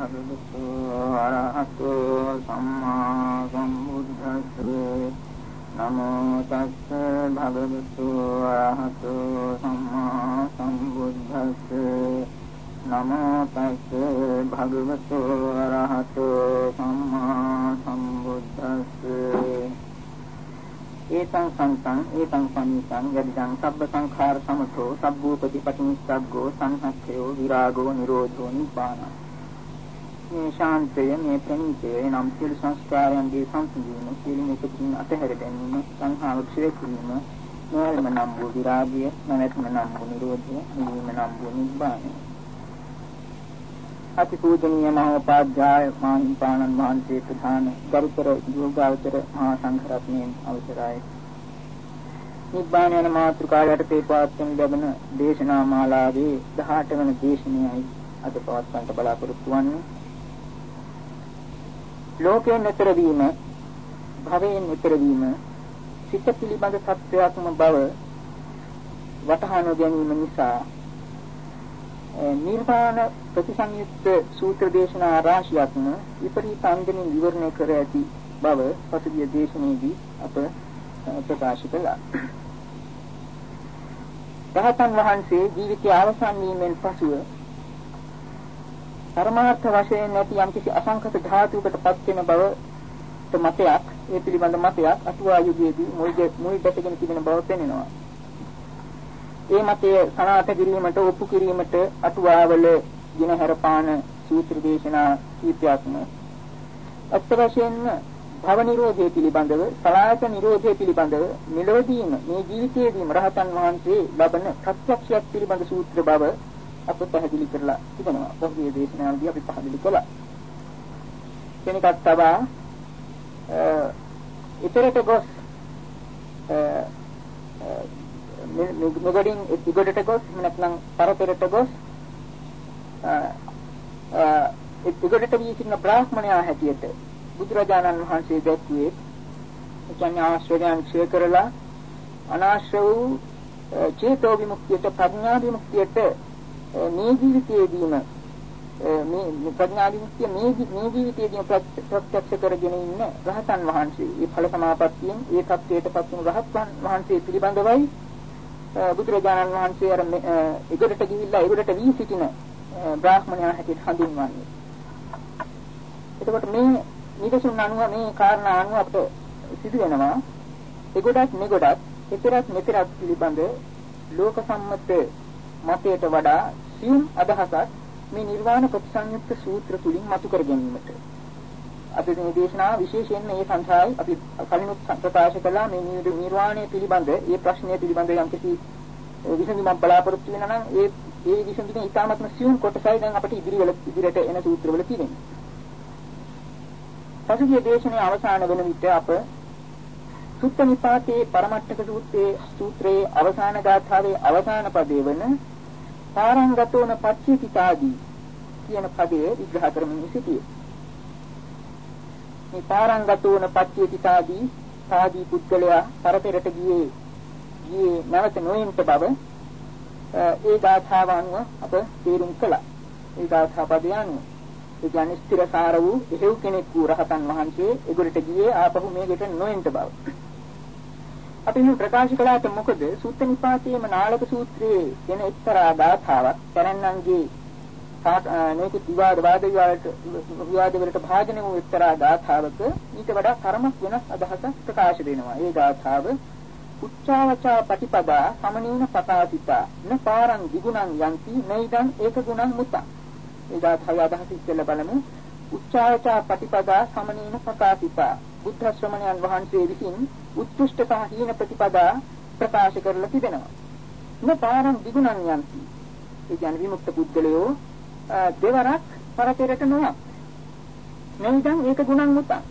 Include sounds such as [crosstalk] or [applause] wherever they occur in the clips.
භගවතු ආරහතු සම්මා සම්බුද්දස්සේ නමෝ තස්ස භගවතු ආරහතු සම්මා සම්බුද්දස්සේ නමෝ තස්ස භගවතු ආරහතු සම්මා සම්බුද්දස්සේ ඒතං සන්තං ඒතං පනිතං යදිදං සබ්බ සංඛාර සමතෝ සබ්බූපති පටිනිස්සග්ගෝ සංහක්ඛයෝ විරාගෝ නිරෝධෝ නිබ්බාන. මේ ශාන්තය මේ ප්‍රණීතය නම් සියලු සංස්කාරයන්ගේ සංසිඳීම සියලු එකකින් අතහැර ගැනීම සංහාව ක්ෂය කිරීම නොයල්ම නම් වූ විරාගය නැවැත්ම නම් වූ නිරෝධය නිවීම නම් වූ නිබ්බානය අති පූජනීය මහෝපාධ්‍යාය මාහිම්පාණන් වහන්සේ ප්‍රධාන ගරුතර යෝගාවචර මහා සංඝරත්නයන් අවසරයි. නිබ්බාන යන මාතෘකාවට තේපාත්යෙන් ලැබෙන දේශනා මාලාවේ 18 වන දේශනයයි අද පවත්වන්නට බලාපොරොත්තු වන්නේ. ලෝකයෙන් ඈතර වීම, භවයෙන් ඈතර වීම, සිත පිළිබඳ සත්‍යයක්ම බව වටහා නොගැනීම නිසා නිර්වාණ ප්‍රතිසංයුක්ත සූත්‍ර දේශනා රාශියක්ම විපරීත අංගමින් විවරණය කර ඇති බව පසුගිය දේශනාවේදී අප ප්‍රකාශ කළා. රහතන් වහන්සේ ජීවිතය අවසන් වීමෙන් පසුව පරමාර්ථ වශයෙන් නැති යම්කිසි අසංකත ධාතුවකට පත් වෙන බව මතයක් ඒ පිළිබඳ මතයක් අටුවා යුගයේදී මුල් මුල් දැකගෙන තිබෙන බව පෙනෙනවා. ඒ මතය සනාථ කිරීමට ඔප්පු කිරීමට අටුවාවල දින හැරපාන සූත්‍ර දේශනා කීපයක්ම අත්‍ය වශයෙන්ම භව නිරෝධය පිළිබඳව සලායත නිරෝධය පිළිබඳව මෙලොවදීම මේ ජීවිතයේදීම රහතන් වහන්සේ ලබන ප්‍රත්‍යක්ෂයක් පිළිබඳ සූත්‍ර බව අප පැහැදිලි කරලා තිබෙනවා. පොහේ දේශනාවලදී අපි පැහැදිලි කළා. කෙනෙක්ට තබා ඉතරට ගොස් නුගඩින් ඉගොඩට ගොස් නැත්නම් පරතරට ගොස් ඒ ඉගොඩට වී සිටින බ්‍රාහ්මණයා හැටියට බුදුරජාණන් වහන්සේ දැක්ුවේ කියන්නේ ආශ්‍රයයන් ක්ෂය කරලා අනාශ්‍රය වූ චේතෝ විමුක්තියට ප්‍රඥා විමුක්තියට මේ ජීවිතයේදීම මේ ප්‍රඥා විමුක්තිය මේ මේ ජීවිතයේදීම ප්‍රත්‍යක්ෂ කරගෙන ඉන්න රහතන් වහන්සේ. මේ ඵල සමාපත්තියෙන් ඒ தත්වයටපත් වුණු රහතන් වහන්සේ පිළිබඳවයි බුදුරජාණන් වහන්සේ අර ඉගොඩට ගිහිල්ලා ඉගොඩට වී සිටින බ්‍රාහ්මණයා හැටියට හඳුන්වන්නේ. එතකොට මේ නිදසුන් අනුව මේ කාරණා අනුව අපිට සිදු වෙනවා ඉගොඩක් මෙගොඩක් එතරම් මෙතරක් පිළිබඳ ලෝක සම්මත මතයට වඩා සියුම් අදහසක් මේ නිර්වාණ ප්‍රතිසංයුක්ත සූත්‍ර තුලින් මතු කර ගැනීමට අපි මේ දේශනාව විශේෂයෙන් මේ සංසාරයි අපි කලිනුත් ප්‍රකාශ කළා මේ නිර්වාණය පිළිබඳ ඒ ප්‍රශ්නය පිළිබඳ යම් කිසි විසඳුමක් බලාපොරොත්තු වෙනා නම් ඒ ඒ විසඳුමේ ඉතාමත්ම සියුම් කොටසයි දැන් අපිට ඉදිරිවල ඉදිරියට එන සූත්‍රවල තියෙන්නේ. පසුගිය දේශනාවේ අවසාන වෙන විට අප සුත්ත නිපාතේ පරමට්ඨක සූත්‍රයේ සූත්‍රයේ අවසාන ගාථාවේ අවසාන පදයේ වන පාරංගතෝන පච්චේතිතාදී කියන පදයේ විග්‍රහ කරමින් සිටියේ. මේ පාරංගතෝන පච්චේතිතාදී සාදී පුද්ගලයා පරතරට ගියේ ගියේ නැවත නොයෙන්ට බව ඒ ගාථාව අනුව අප තේරුම් කළා. ඒ ගාථා පදය අනුව ඒ කියන්නේ ස්ථිරසාර වූ එහෙව් කෙනෙක් වූ රහතන් වහන්සේ එගොඩට ගියේ ආපහු මේකට නොයෙන්ට බව. අපි මේ ප්‍රකාශ කළාට මොකද සූත්‍ර නිපාතයේම නාලක සූත්‍රයේ එන එක්තරා ගාථාවක් තරන්නන්ගේ මේක විවාද වාද විවාද වලට භාජන වූ එක්තරා ගාථාවක ඊට වඩා කර්මස් වෙනස් අදහසක් ප්‍රකාශ වෙනවා. ඒ ගාථාව උච්චාවචා පටිපදා සමනීන පතාසිතා න පාරං දිගුණං යන්ති නයිදං ඒක ගුණං මුතං. ඒ ගාථාවේ අදහස ඉස්සෙල්ලා බලමු. උච්චාවචා පටිපදා සමනීන පතාසිතා බුද්ධ ශ්‍රමණයන් වහන්සේ විසින් උත්කෘෂ්ඨ සහ හීන ප්‍රතිපදා ප්‍රකාශ කරලා තිබෙනවා. න පාරං දිගුණං යන්ති. ඒ කියන්නේ විමුක්ත පුද්ගලයෝ දෙවරක් පරතරට නොයක්. නැත්නම් ඒක ගුණන් මුතං.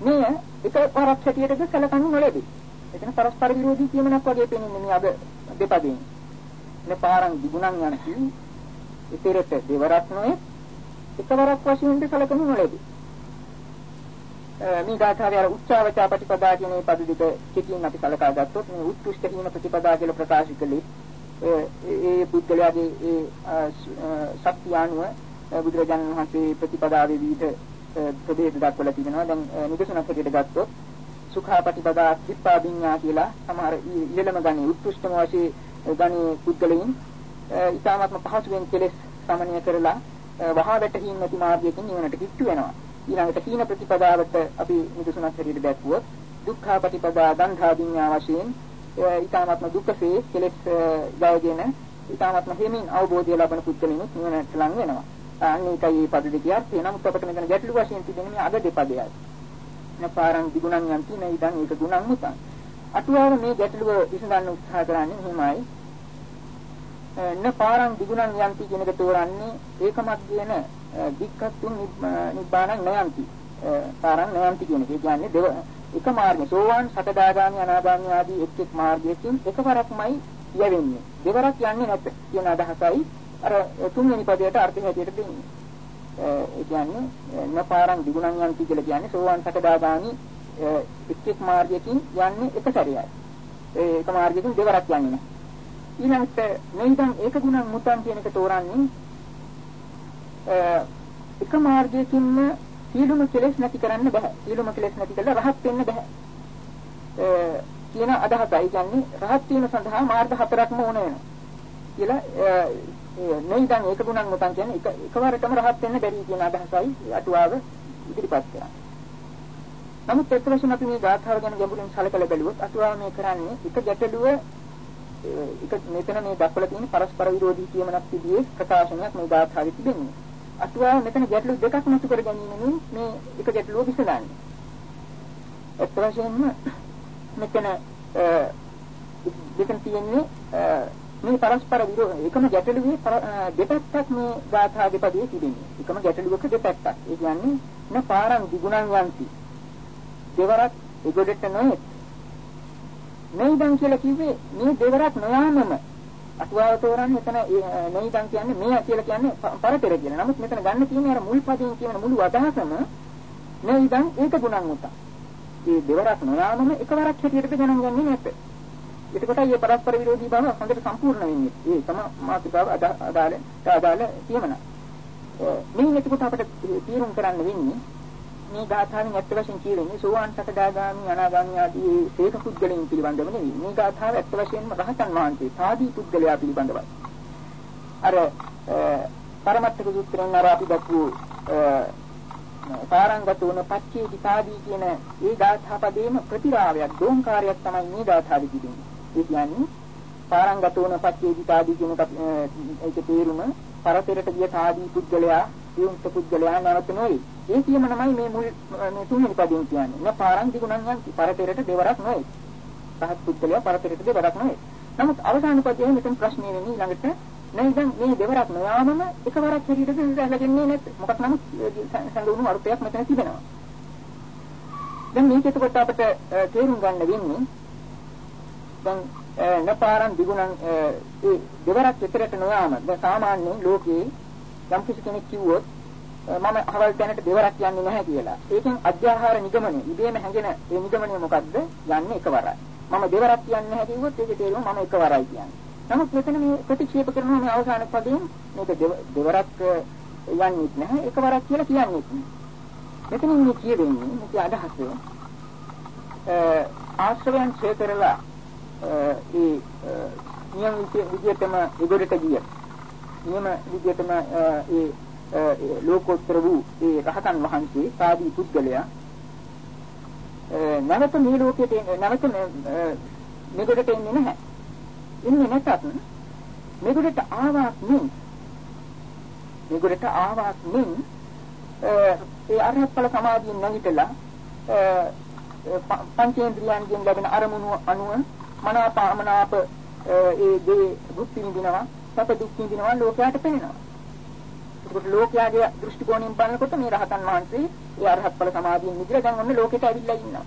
මෙය එක වරක් හැටියටද සැලකනු නොලැබේ. එතන පරස්පර විරෝධී කියමනක් වගේ පෙනෙන්නේ මේ අද දෙපදින්. නේ පාරං දිගුණන් යනකි ඉතරට දෙවරක් නොයේ එකවරක් වශයෙන් සැලකනු නොලැබේ. මේ ගාථාවේ අර උච්චාවචා ප්‍රතිපදා කියන මේ පද දෙක කෙටියෙන් අපි සලකා ගත්තොත් මේ උත්කෘෂ්ඨ කියන ප්‍රතිපදා කියලා ප්‍රකාශ කළේ ඒ පුද්ගලයාගේ ඒ ශක්තිය අනුව බුදුරජාණන් වහන්සේ ප්‍රතිපදාවේ විවිධ ප්‍රභේද දක්වලා තිබෙනවා. දැන් නිදසුනක් හැටියට ගත්තොත් සුඛාපටිපදා ත්‍රිපාදිඤ්ඤා කියලා සමහර ඉහළම ගණේ උත්කෘෂ්ඨම වශයෙන් ගණේ පුද්ගලයන් ඊටාත්ම පහසුවෙන් කෙලෙස් සමනය කරලා වහා වැටීම නැති මාර්ගයකින් නිවනට කිට්ටු වෙනවා. ඊළඟට සීන ප්‍රතිපදාවට අපි නිදසුනක් හැටියට දැක්වුවොත් දුක්ඛාපටිපදා දන්ධාදිඤ්ඤා වශයෙන් ඊටාත්ම දුක්ඛසේ කෙලෙස් ජයගෙන ඊටාත්ම හේමින් අවබෝධය ලබන පුද්ගලෙනුත් නිවනට ලං වෙනවා. අනේකයි මේ පද දෙක අර්ථය. නමුත් අපිට මෙතන ගැටලු වශයෙන් තිබෙන්නේ මේ අග දෙපදයයි. නපාරං දිගුණන් යන්ති නයිදන් ඒක ගුණන් මුතං. අටුවාව මේ ගැටලුව විසඳන්න උත්සාහ කරන්නේ මෙහිමයි. නපාරං දිගුණන් යන්ති කියන එක තෝරන්නේ ඒකමත් කියන දික්කත්තුන් නිබ්බාණං නයන්ති. පාරං නයන්ති කියන එක කියන්නේ දෙව එක මාර්ගය සෝවාන් සකදාගාමි අනාගාමි ආදී එක් එක් මාර්ගයකින් එකවරක්මයි යවෙන්නේ. දෙවරක් යන්නේ නැත කියන අදහසයි අර තුන්වෙනි පදයට අර්ථය හැටියට දෙන්නේ. ඒ කියන්නේ නපාරං දිගුණන් යන්ති කියලා කියන්නේ සෝවාන් සකදාගාමි එක් එක් මාර්ගයකින් යන්නේ එක සැරයයි. ඒ එක මාර්ගයකින් දෙවරක් යන්නේ නැහැ. ඊළඟට මෙයින් ඒක ගුණන් මුතන් කියන එක තෝරන්නේ එක මාර්ගයකින්ම සීලුම කෙලෙස් නැති කරන්න බෑ. සීලුම කෙලෙස් නැති කළා රහත් වෙන්න බෑ. කියන අදහසයි. කියන්නේ රහත් වීම සඳහා මාර්ග හතරක්ම ඕන වෙනවා. කියලා නෙයිදන් ඒක ගුණන් මුතන් කියන්නේ එක එකවරටම රහත් වෙන්න බැරි කියන අදහසයි අටුවාව ඉදිරිපත් කරන්නේ. නමුත් එක් වශයෙන් අපි මේ ගාථාව ගැන ගැඹුරින් සැලකලා බැලුවොත් අටුවාව මේ කරන්නේ එක ගැටලුව එක මෙතන මේ දක්වලා තියෙන පරස්පර විරෝධී කියමනක් තිබියේ ප්‍රකාශනයක් මේ ගාථාවේ තිබෙන්නේ. අටුවාව මෙතන ගැටලු දෙකක් මතු කර ගැනීමෙන් මේ එක ගැටලුව විසඳන්නේ. එක් වශයෙන්ම මෙතන දෙකක් තියෙන්නේ මේ පරස්පර විරෝධ එකම ගැටලුවේ දෙපැත්තක් මේ ගාථා දෙපදයේ තිබෙන්නේ. එකම ගැටලුවක දෙපැත්තක්. ඒ කියන්නේ න පාරං දිගුණං යන්ති. දෙවරක් එගොඩට නොයෙත්. නයිදන් කියලා කිව්වේ මේ දෙවරක් නොයාමම අටුවාව තෝරන්නේ එතන නයිදන් කියන්නේ මේ කියලා කියන්නේ පරතර කියලා. නමුත් මෙතන ගන්න තියෙන්නේ අර මුල් පදයෙන් කියන මුළු අදහසම නයිදන් ඒක ගුණං උතා. මේ දෙවරක් නොයාමම එකවරක් හැටියට ගණන් ගන්නේ නැත්නම් එතකොට මේ පරස්පර විරෝධී බව හොඳට සම්පූර්ණ වෙන්නේ. ඒ තම මාතෘකාව අදාළ අදාළ කියමන. මේ එතකොට අපිට තීරුම් කරන්න වෙන්නේ මේ ගාථාවෙන් ඇත්ත වශයෙන් කියවෙන්නේ සෝවාන් සකදාගාමි අනාගාමි ආදී සේක පුද්ගලයන් පිළිබඳව නෙවෙයි. මේ ගාථාව ඇත්ත වශයෙන්ම රහතන් වහන්සේ සාදී පුද්ගලයා පිළිබඳවයි. අර පරමත්තක සූත්‍රයෙන් අර අපි දක්වූ සාරංගත වුණ පච්චේ දිසාදී කියන ඒ ගාථා පදේම ප්‍රතිරාවයක් දෝංකාරයක් තමයි මේ ගාථාවේ තිබෙන්නේ. ඒ කියන්නේ පාරංගත වුණ පච්චේදිකාදී කියන ඒක තේරුම පරතරට ගිය සාදී පුද්ගලයා විමුක්ත පුද්ගලයා නැවත නොවේ. ඒ කියමනමයි මේ මුල් මේ තුන්වෙනි පදයෙන් කියන්නේ. න පාරං දිගුණන් යන්ති පරතරට දෙවරක් නොවේ. පහත් පුද්ගලයා පරතරට දෙවරක් නොවේ. නමුත් අවසාන පදයේ මෙතන ප්‍රශ්නේ වෙන්නේ ඊළඟට නෑ දැන් මේ දෙවරක් නොයාමම එකවරක් හැටියට දැනගන්නේ නැත්. මොකක් නමුත් සංගුණ අරුතයක් මෙතන තිබෙනවා. දැන් මේක එතකොට අපිට තේරුම් ගන්න වෙන්නේ දැන් නපාරන් දිගුණන් ඒ දෙවරක් විතරට නොයාම දැන් සාමාන්‍යයෙන් ලෝකේ යම් කිසි කෙනෙක් කිව්වොත් මම අහවල් තැනට දෙවරක් යන්නේ නැහැ කියලා. ඒකෙන් අධ්‍යාහාර නිගමනය ඉබේම හැඟෙන ඒ නිගමනය මොකද්ද? යන්නේ එකවරයි. මම දෙවරක් යන්නේ නැහැ කිව්වොත් ඒකේ තේරුම මම එකවරයි කියන්නේ. නමුත් මෙතන මේ ප්‍රතික්ෂේප කරනවා මේ අවසාන පදයෙන් මේක දෙවරක් යන්නේ නැහැ එකවරක් කියලා කියන්නේ. මෙතනින් මේ කියවෙන්නේ මේක අදහස ආශ්‍රවයන් ඡේ කරලා ඒ නියම විදියටම ඉදිරියට ගිය නියම විදියටම ඒ ලෝකෝත්තර වූ ඒ රහතන් වහන්සේ සාදී පුද්ගලයා නැවත මේ ලෝකයට නැවත මෙගොඩට එන්නේ නැහැ. එන්නේ නැතත් මෙගොඩට ආවාක් නෙන් මෙගොඩට ආවාක් නෙන් ඒ අරහත් ඵල සමාධියෙන් නැගිටලා පංචේන්ද්‍රියයන්ගෙන් ලැබෙන අරමුණු අනුව මනාපමනාප ඒ දේ දුක් විඳිනවා සැප දුක් විඳිනවා ලෝකයට පේනවා. ඒකට ලෝකයාගේ දෘෂ්ටි කෝණයෙන් බලනකොට මේ රහතන් වහන්සේ ඒ අරහත් ඵල සමාධියෙන් මිදලා දැන් ඔන්න ලෝකෙට ඇවිල්ලා ඉන්නවා.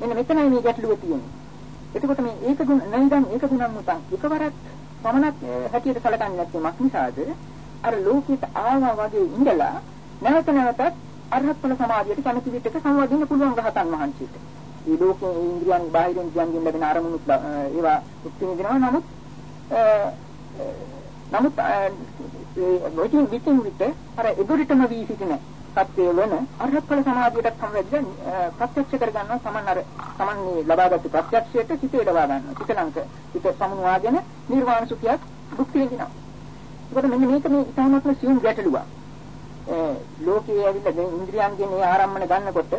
මෙන්න මෙතනයි මේ ගැටලුව තියෙන්නේ. එතකොට මේ ඒක ගුණ නැන්දන් ඒක ගුණම් මුතන් එකවරක් පමණක් හැටියට සැලකන්නේ නැත්නම් මක් නිසාද අර ලෝකෙට ආවා වගේ ඉඳලා නැවත නැවතත් අරහත් ඵල සමාධියට කැමති විදිහට සංවදින්න පුළුවන් රහතන් වහන්සේට. මේ ලෝකයේ ඉන්ද්‍රියන් බාහිර ඉන්ද්‍රියන්ගෙන් ලැබෙන අරමුණු ඒවා මුක්ති විඳිනවා නමුත් නමුත් ඒ විටින් විටින් විට අර එගොරිටම වී සිටින සත්‍යය වෙන අරහත් ඵල සමාධියට සම්බන්ධ ප්‍රත්‍යක්ෂ කර ගන්නවා. සමන් අර සමන් මේ ලබාගත් ප්‍රත්‍යක්ෂයට සිත ලබා ගන්නවා. සිත ලංක සිත සමුවාගෙන නිර්වාණ සුඛයක් භුක්ති විඳිනවා. ඒකට මෙන්න මේක මේ ඉතාමත්ම සියුම් ගැටලුවක්. ලෝකයේ ඇවිල්ලා මේ ඉන්ද්‍රියන්ගෙන් මේ ආරම්මන ගන්නකොට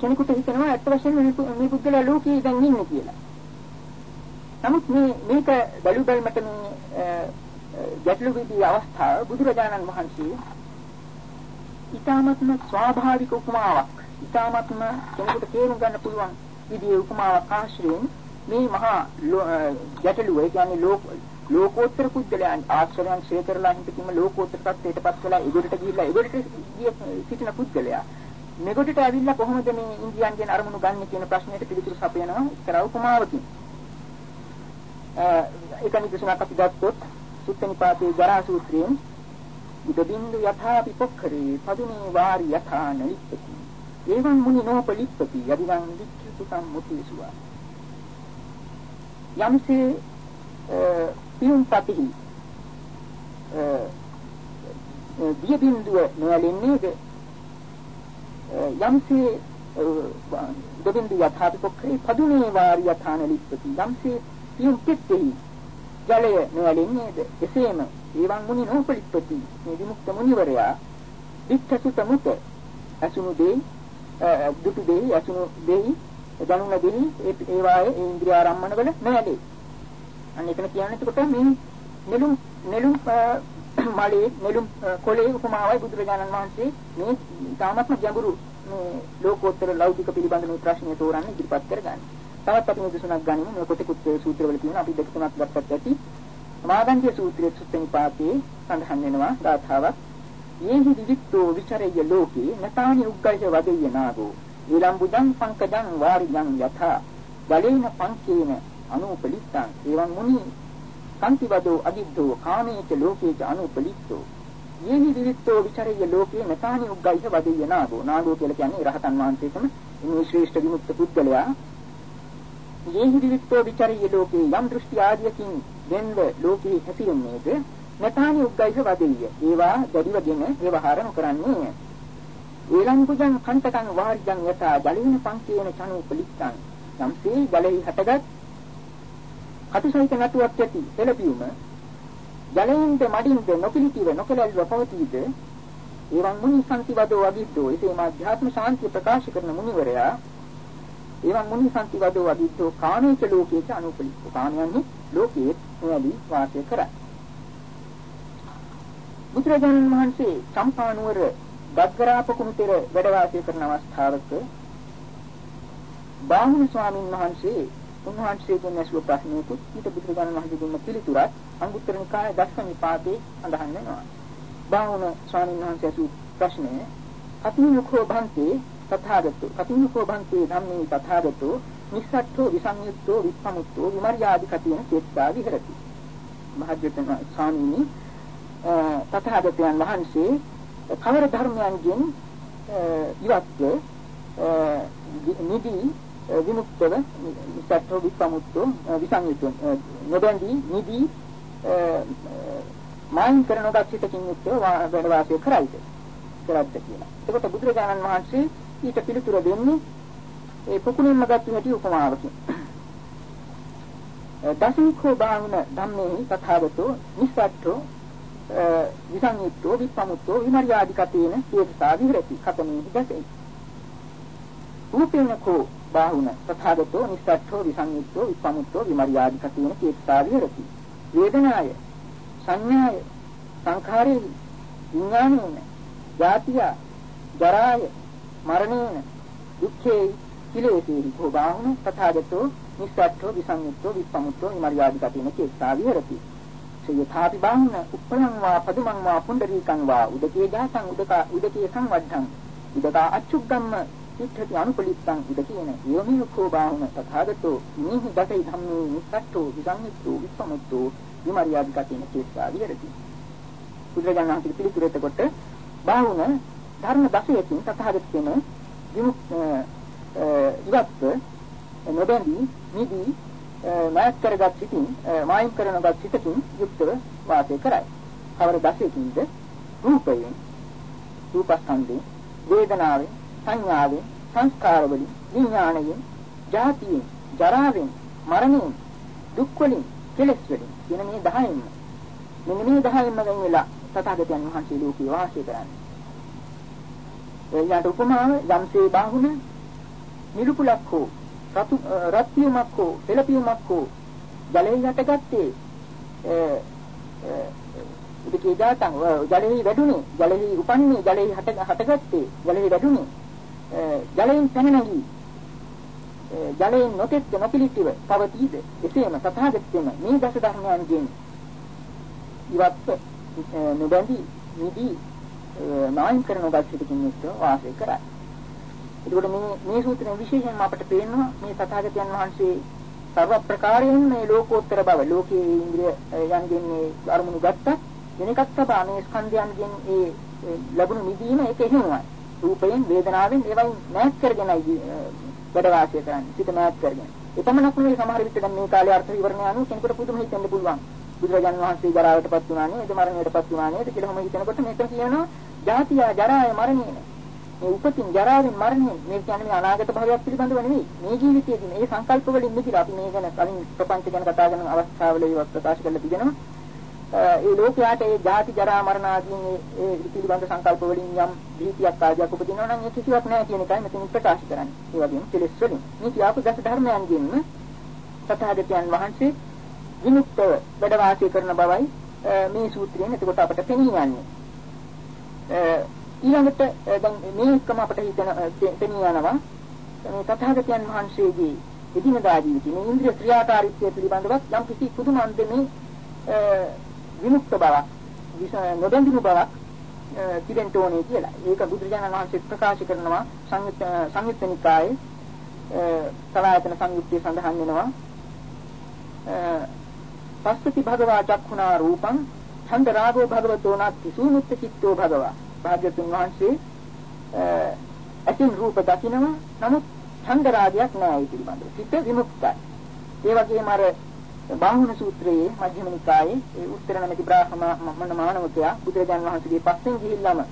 කෙනෙකුට හිතෙනවා ඇත්ත වශයෙන්ම මේ පුද්ගලයා ලෝකයේ දැන් ඉන්නේ කියලා. නමුත් මේ මේක බැලු බැලමට මේ ගැටලු විදී අවස්ථාව බුදුරජාණන් වහන්සේ ඊ타මත්ම ස්වාභාවික උපමාවක් ඊ타මත්ම කෙනෙකුට තේරුම් ගන්න පුළුවන් විදිහේ උපමාවක් ආශ්‍රයෙන් මේ මහා ගැටලුව ඒ කියන්නේ ලෝක ලෝකෝත්තර පුද්ගලයන් ආශ්‍රයයන් ක්ෂය කරලා හිටකීම ලෝකෝත්තර තත්ත්වයටපත් වෙලා ඉදිරියට ගිහිල්ලා ඉදිරියට ගිය සිටින පුද්ගලයා මෙගොඩට ඇවිල්ලා කොහොමද මේ ඉන්දියන්ගෙන් අරමුණු ගන්න කියන ප්‍රශ්නෙට පිළිතුරු සපයනවා එක්තරා උපමාවකින්. ඒක නිදසුනක් අපි ගත්තොත් සුත්තනිපාතේ ජරා සූත්‍රයෙන් උදබින්දු යථාපි පොක්ඛරේ පදුනේ වාරි යථා නලිප්පති. එවං මුනි නෝපලිප්පති යදිවං විච්ඡුතං මුතිසුවා. යම්සේ පියුම් පතිහි දිය බින්දුව නොයලෙන්නේද යම්සේ දෙබින්දු යථාපි පොක්ඛේ පදුනේ වාරි යථාන ලිප්පති යම්සේ පියුම් පිටෙහි ජලය නොයලෙන්නේද එසේම ඒවන් මුනි නෝපලිප්පති මේ විමුක්ත මුනිවරයා වික්ඛසුත මුත අසුණු දෙයි දුටු දෙයි අසුණු දෙයි දනුන දෙයි ඒ වායේ ඉන්ද්‍රිය ආරම්මන වල නොයලේ අන්න එතන කියන්නේ එතකොට මේ නෙළුම් නෙළුම් මලේ නෙළුම් කොළේ උපමාවයි බුදුරජාණන් වහන්සේ මේ තාමත්ම ගැඹුරු මේ ලෝකෝත්තර ලෞකික පිළිබඳ මේ ප්‍රශ්නය තෝරන්නේ ඉදිරිපත් කරගන්නේ. තවත් අපි මේ දෙසුණක් ගනිමු. මේ කොටකුත් සූත්‍රවල තියෙන අපි දෙක තුනක් ගත්තත් ඇති. මාගන්ධ්‍ය සූත්‍රයේ සුත්තනි පාතේ සඳහන් වෙනවා ගාථාවක්. යේහි විවික්තෝ විචරය ලෝකේ නතානි උග්ගයිස වදෙය නාගෝ. ඊලම්බුජං පංකජං වාරියං යථා බලේන පංකේන අනුපලිත්තං එවං මුනි කන්තිවදෝ අදිද්දෝ කාමේච ලෝකේච අනුපලිත්තෝ යේහි විවිත්තෝ විචරය ලෝකේ නතානි උග්ගයිහ වදිය නාගෝ නාගෝ කියලා කියන්නේ රහතන් වහන්සේටම මේ ශ්‍රේෂ්ඨ විමුක්ත පුද්ගලයා යේහි විවිත්තෝ විචරය ලෝකේ යම් දෘෂ්ටි ආදියකින් දෙන්ද ලෝකේ හැසිරෙන්නේද? නතානි උග්ගයිහ වදිය ඒවා දැඩිවගෙන ව්‍යවහාර නොකරන්නේ. ඒලං පුජං කන්තකං වාරිජං යතා ජලින පංකේන චනුපලිත්තං යම්සේ ජලෙහි හටගත් කටුසහිත නටුවක් ඇති පෙළපියුම ජලයෙන්ද මඩින්ද නොපිලිතිව නොකලල්ව පවතීද? එවන් මුනි සම්තිවදෝ අදිද්දෝ එසේ මාධ්‍යාත්ම ශාන්තිය ප්‍රකාශ කරන මුනිවරයා එවන් මුනි සම්තිවදෝ අදිද්දෝ කාමේච ලෝකේච අනුපලිතෝ කාමයන්හි ලෝකයේ නොයලි වාසය කරයි බුදුරජාණන් වහන්සේ චම්පානුවර ගග්ගරාප කුණුතර වැඩ වාසය කරන අවස්ථාවක බාහුන ස්වාමින් වහන්සේ උන්වහන්සේගෙන් ඇසුව ප්‍රශ්නයකුත් ඊට බුදුරජාණන් වහන්සේ දුන්න පිළිතුරත් අංගුත්තර නිකායේ දක්ෂ නිපාතේ සඳහන් වෙනවා. බාහුන ස්වාමීන් වහන්සේ ඇසු ප්‍රශ්නය අතිමුඛෝ භන්තේ තථාගතෝ අතිමුඛෝ භන්තේ ධම්මේ තථාගතෝ නිස්සට්ඨෝ විසංයුක්තෝ විප්පමුක්තෝ විමර්යාදි කතියන චේත්තා විහෙරති. මහජ්ජතන ස්වාමීනි තථාගතයන් වහන්සේ කවර ධර්මයන්ගෙන් ඉවත්ව නිදී විමුක්තව සත්ව විපමුක්තෝ විසංයුක්ත නොදැන්දී නිදි මායින් කරන දක්ෂිතකින් යුක්තව වැඩ වාසය කරයිද කරද්ද කියලා. එතකොට බුදුරජාණන් වහන්සේ ඊට පිළිතුර දෙන්නේ ඒ පුකුණින්ම ගත්ත හැටි උපමාවකින්. දසිකෝ බාහුන ධම්මේ තථාගතෝ නිස්සට්ඨෝ විසංයුක්තෝ විපමුක්තෝ විමර්යාදි කතේන හේතසා විහෙරති කතමේ දසෙයි. රූපේනකෝ බාහුන තථාගතෝ නිස්සට්ඨෝ විසංයුක්තෝ විපමුක්තෝ විමර්යාදිකතේන චේතසා විහෙරති වේදනාය සංඥාය සංඛාරේ විඥානේන ජාතිය ජරාය මරණේන දුක්ඛේ කිලේසේහි කෝ බාහුන තථාගතෝ නිස්සට්ඨෝ විසංයුක්තෝ විපමුක්තෝ විමර්යාදිකතේන චේතසා විහෙරති. සයථාපි බාහුන උප්පලං වා පදුමං වා පුණ්ඩරීකං වා උදකේ ජාතං උදකා උදකේ සංවද්ධං. උදකා අච්චුග්ගම්ම සිද්ධති අනුපලිත්තං ඉද කියන යෝනියකෝ බාහුන තථාගතෝ නිහි දසයි ධම්මේ නිස්සට්ඨෝ විසංයුක්තෝ විපමුක්තෝ විමර්යාදිකතේන චේත්තා විහෙරති. බුදුරජාණන් වහන්සේ පිළිතුරු එතකොට බාහුන ධර්ම දසයකින් තථාගතයන් විමුක්ත ඉවත්ව නොබැඳී නිදී මාත් කරගත් සිටින් මායිම් කරනගත් සිටකින් යුක්තව වාසය කරයි. කවර දසයකින්ද රූපයෙන් රූපස්කන්ධේ වේදනාවෙන් සංඥාවෙන් සංස්කාරවලින් විඥාණයෙන් ජාතියෙන් ජරාවෙන් මරණයෙන් දුක් වලින් කෙලෙස් වලින් කියන මේ 10න්ම මෙන්න මේ 10න්ම වෙන් වෙලා තථාගතයන් වහන්සේ ලෝකේ වාසය කරන්නේ. ඒ යට උපමාව යම්සේ බාහුන නිරුපුලක් හෝ රතු රත්තියමක් හෝ පෙළපියමක් හෝ ජලයෙන් යටගත්තේ ඉතිකේ දාතන් ජලෙහි වැඩුණේ ජලෙහි උපන්නේ ජලෙහි හට හටගත්තේ ජලෙහි වැඩුණේ ජලයෙන් පැන නැගී ජලයෙන් නොතෙත් නොපිලිටිව පවතීද? එසේම තථාගතයන් මේ දස ධර්මයන්ගෙන් ඉවත් නොබැඳි නිදී නායම් කරන ඔබසිතකින් යුක්ත වාසය කරයි. එතකොට මේ මේ සූත්‍රයෙන් විශේෂයෙන්ම අපට පේනවා මේ තථාගතයන් වහන්සේ සර්ව ප්‍රකාරයෙන් මේ ලෝකෝත්තර බව ලෝකයේ ඉන්ද්‍රිය යන්ගෙන් මේ අරමුණු ගත්තත් වෙන එකක් තමයි මේ ස්කන්ධයන්ගෙන් ඒ ලැබුණු නිදීම ඒක එහෙමයි. රූපයෙන් වේදනාවෙන් ඒවයින් මෑත් කරගෙනයි වැඩ වාසය කරන්නේ. සිත මෑත් කරගෙන. එපමණක් නෙවෙයි සමහර විට දැන් මේ කාලේ අර්ථ විවරණය අනුව කෙනෙකුට පුදුම හිතෙන්න පුළුවන්. බුදුරජාන් වහන්සේ ජරාවටපත් වුණා නේද? මරණයටපත් වුණා නේද කියලා හැම හිතනකොට මෙතන කියනවා ජාතිය ජරාය මරණය මේ උපතින් ජරාවෙන් මරණයෙන් මේ කියන්නේ මේ අනාගත භවයක් පිළිබඳව නෙවෙයි. මේ ජීවිතයේදී මේ සංකල්ප වලින් මිදලා අපි මේ ගැන කලින් ප්‍රපංච ගැන කතා කරන අවස්ථාවල ඒවත් ප්‍රකාශ කරලා තිබෙනවා. ඒ ලෝකයට ඒ ජාති ජරා මරණ ආදීන් ඒ පිළිබඳ සංකල්ප වලින් යම් දීතියක් ආදියක් උපදිනවා නම් ඒ කිසිවක් නැහැ කියන එකයි මෙතන ප්‍රකාශ කරන්නේ. ඒ වගේම කෙලෙස් වලින්. මේ කියාපු දස ධර්මයන්ගෙන්ම තථාගතයන් වහන්සේ විමුක්තව වැඩ වාසය කරන බවයි මේ සූත්‍රයෙන් එතකොට අපට පෙනී යන්නේ. ඊළඟට දැන් මේ එකම අපට හිතන පෙනී යනවා මේ තථාගතයන් වහන්සේගේ එදිනදා ජීවිතේ මේ ඉන්ද්‍රිය ක්‍රියාකාරීත්වය පිළිබඳව යම් කිසි පුදුම අන්දමේ විමුක්ත බවක් නොදැඳුණු බවක් තිබෙන්න ඕනේ කියලා. ඒක බුදුරජාණන් වහන්සේ ප්‍රකාශ කරනවා සංයුත් සංයුත් නිකායේ සලායතන සංයුත්තේ සඳහන් වෙනවා. පස්සති භගවා චක්ඛුනා රූපං ඡන්ද රාගෝ භගවතෝ නාත්ති සූනුත්ත චිත්තෝ භගවා. භාග්‍යතුන් වහන්සේ අතින් රූප දකිනවා නමුත් ඡන්ද රාගයක් නැහැ ඒ පිළිබඳව. සිත විමුක්තයි. ඒ වගේම අර බාහුන සූත්‍රයේ මධ්‍යම නිකායේ ඒ උත්තර නැමැති බ්‍රාහ්මණ මානවකයා බුදුරජාන් වහන්සේගේ පස්සෙන් ගිහිල්ලාම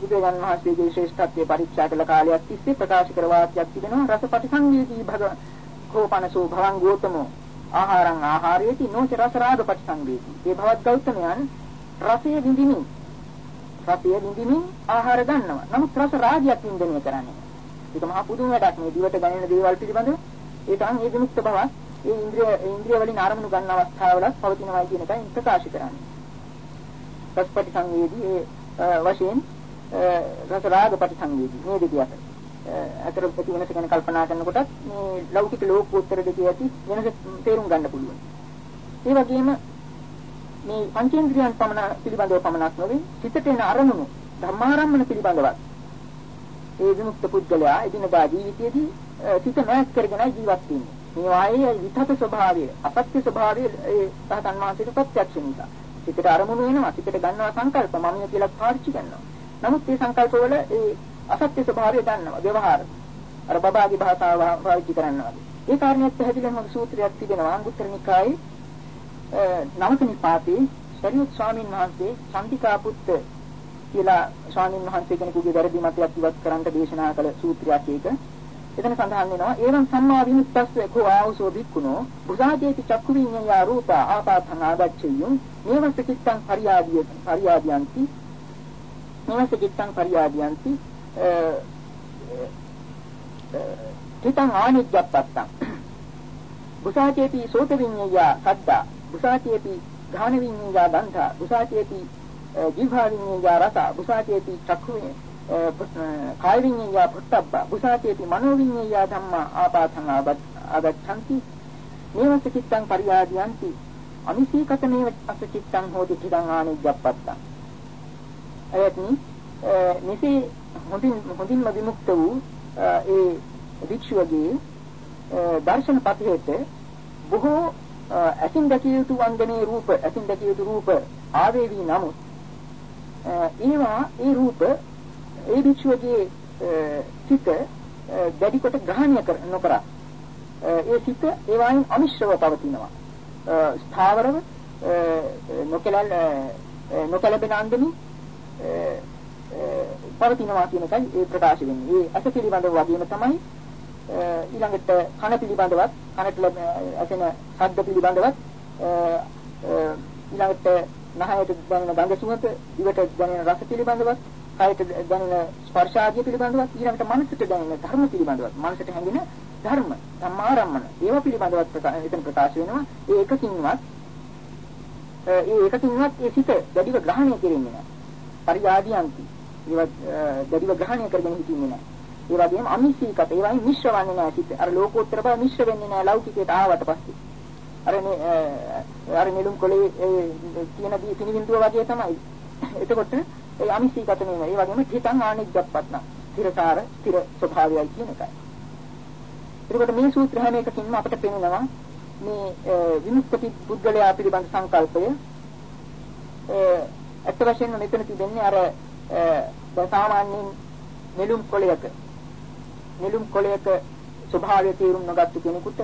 බුදුරජාන් වහන්සේගේ ශ්‍රේෂ්ඨත්වයේ පරීක්ෂා කළ කාලයක් තිස්සේ ප්‍රකාශ කර වාක්‍යයක් තිබෙනවා රසපටිසංවේදී භග කෝපනසෝ භවං ගෝතමෝ ආහාරං ආහාරයේති නොච රස රාග පටිසංවේදී. ඒ භවත් ගෞතමයන් රසයේ විඳිමින් රසයේ විඳිමින් ආහාර ගන්නවා. නමුත් රස රාගයක් වින්දනය කරන්නේ ඒක මහා පුදුම වැඩක් මේ දිවට දැනෙන දේවල් පිළිබඳව. ඒක අන් ඒ විමුක්ත බවක් ඒ ඉන්ද්‍රිය ඉන්ද්‍රිය වලින් ආරමුණු ගන්න අවස්ථාවලත් පවතිනවා කියන එකයි ප්‍රකාශ කරන්නේ. රසපටි සංවේදී ඒ වශයෙන් රස රාග පටි සංවේදී මේ දෙක අතර. අතර ප්‍රති වෙනස ගැන කල්පනා කරනකොටත් මේ ලෞකික ලෝකෝත්තර දෙකේ ඇති වෙනස තේරුම් ගන්න පුළුවන්. ඒ වගේම මේ පංචේන්ද්‍රියන් පමණ පිළිබඳව පමණක් නොවේ සිතට එන අරමුණු ධර්මාරම්මන පිළිබඳවත් ඒ විමුක්ත පුද්ගලයා එදිනදා ජීවිතයේදී සිත නැස් කරගෙන ජීවත් වෙන්නේ. මේ වායේ විතත ස්වභාවය අපත්‍ය ස්වභාවය ඒ සහතන් වහන්සේට ප්‍රත්‍යක්ෂ නිසා සිතට අරමුණු වෙනවා සිතට ගන්නවා සංකල්ප මමිය කියලා පාවිච්චි කරනවා නමුත් මේ සංකල්පවල ඒ අසත්‍ය ස්වභාවය දන්නවා ව්‍යවහාර. අර බබාගේ භාෂාව පාවිච්චි කරනවා ඒ කාරණේත් පැහැදිලිවම සූත්‍රයක් තිබෙනවා. අංගුත්තර නිකායේ නවක නිපාතේ සරියුත් ස්වාමීන් වහන්සේ සම්තිකා පුත්ත කියලා ස්වාමීන් වහන්සේ කෙනෙකුගේ වැරදි මතයක් ඉවත් කරන්න දේශනා කළ සූත්‍රයක් ඒක. එතන සඳහන් වෙනවා ඒවං සම්මා විමුක්තස්ස කෝ ආවසෝ භික්ඛුනෝ බුසාදේති චක්කු විඤ්ඤා රූප ආපාතං ආගච්ඡයුම් මේවස්ස චිත්තං පරියාදිය පරියාදියන්ති මේවස්ස චිත්තං පරියාදියන්ති [coughs] චිත්තං ආනිජ්ජප්පත්තං. බුසාචේති සෝත විඤ්ඤා සද්දා බුසාචේති ධාන විඤ්ඤා ගන්ධා. බුසාචේති ජීවා විඤ්ඤා රස. බුසාචේති චක්ඛු කාය විඤ්ඤාය පුත්තබ්බ බුසාතේති මනෝ විඤ්ඤාය ධම්මා ආපාතං ආගච්ඡanti. මේවස චිත්තං පරියාදියන්ති. අනිසීකතමේව අස චිත්තං හෝති. චිතං ආනිජ්ජප්පත්ත. එයත්නි නිසී හොඳින් හොඳින්ම විමුක්ත වූ ඒ වික්ෂුවගේ දර්ශන පතේට බොහෝ ඇසින් දැකිය යුතු වන්දනේ රූප ඇසින් දැකිය යුතු රූප ආවේවි නමුත් ඒවා ඒ රූප ඒ භික්ෂුවගේ සිත දැඩි කොට ග්‍රහණය නොකර ඒ සිත ඒ වයින් අමිශ්‍රව පවතිනවා. ස්ථාවරව නොකලල් නොකලබෙන අන්දමින් පවතිනවා කියන එකයි ඒ ප්‍රකාශ වෙන්නේ. ඒ අස පිළිබඳව වගේම තමයි ඊළඟට කන පිළිබඳවත් කනට ඇසෙන ශබ්ද පිළිබඳවත් ඊළඟට නහයට දැනෙන ගඳ සුවඳ, දිවට දැනෙන රස පිළිබඳවත්, කයට දැනෙන ස්පර්ශ ආදිය පිළිබඳවත්, ඊළඟට මනසට දැනෙන ධර්ම පිළිබඳවත්, මනසට හැඟෙන ධර්ම, සම්මාරම්මන, ඒවා පිළිබඳවත් එතන ප්‍රකාශ වෙනවා. ඒ එකකින්වත් ඒ එකකින්වත් ඒ සිත දැඩිව ග්‍රහණය කෙරෙන්නේ නැහැ. පරියාදියන්ති. ඒවත් දැඩිව ග්‍රහණය කරගෙන හිටින්නේ නැහැ. ඒ වගේම අමිසීකත ඒවායින් මිශ්‍ර වන්නේ නැහැ සිත. අර ලෝකෝත්තර බව මිශ්‍ර වෙන්නේ නැහැ ලෞකිකයට ආවට පස්සේ. අර අර නිලුම් කොලේ කියන දී පිනිබින්දුව වගේ තමයි. එතකොට ඒ අමිසීකත නෙමෙයි. ඒ වගේම හිතන් ආනිජ්ජප්පත්න. ස්ථිරකාර ස්ථිර ස්වභාවයයි කියන එකයි. එතකොට මේ සූත්‍ර හැම එකකින්ම අපිට පේනවා මේ විමුක්ති පුද්ගලයා පිළිබඳ සංකල්පය අත්ත වශයෙන්ම මෙතන තිබෙන්නේ අර සාමාන්‍යයෙන් නෙළුම් කොළයක නෙළුම් කොළයක ස්වභාවය තේරුම් නොගත්තු කෙනෙකුට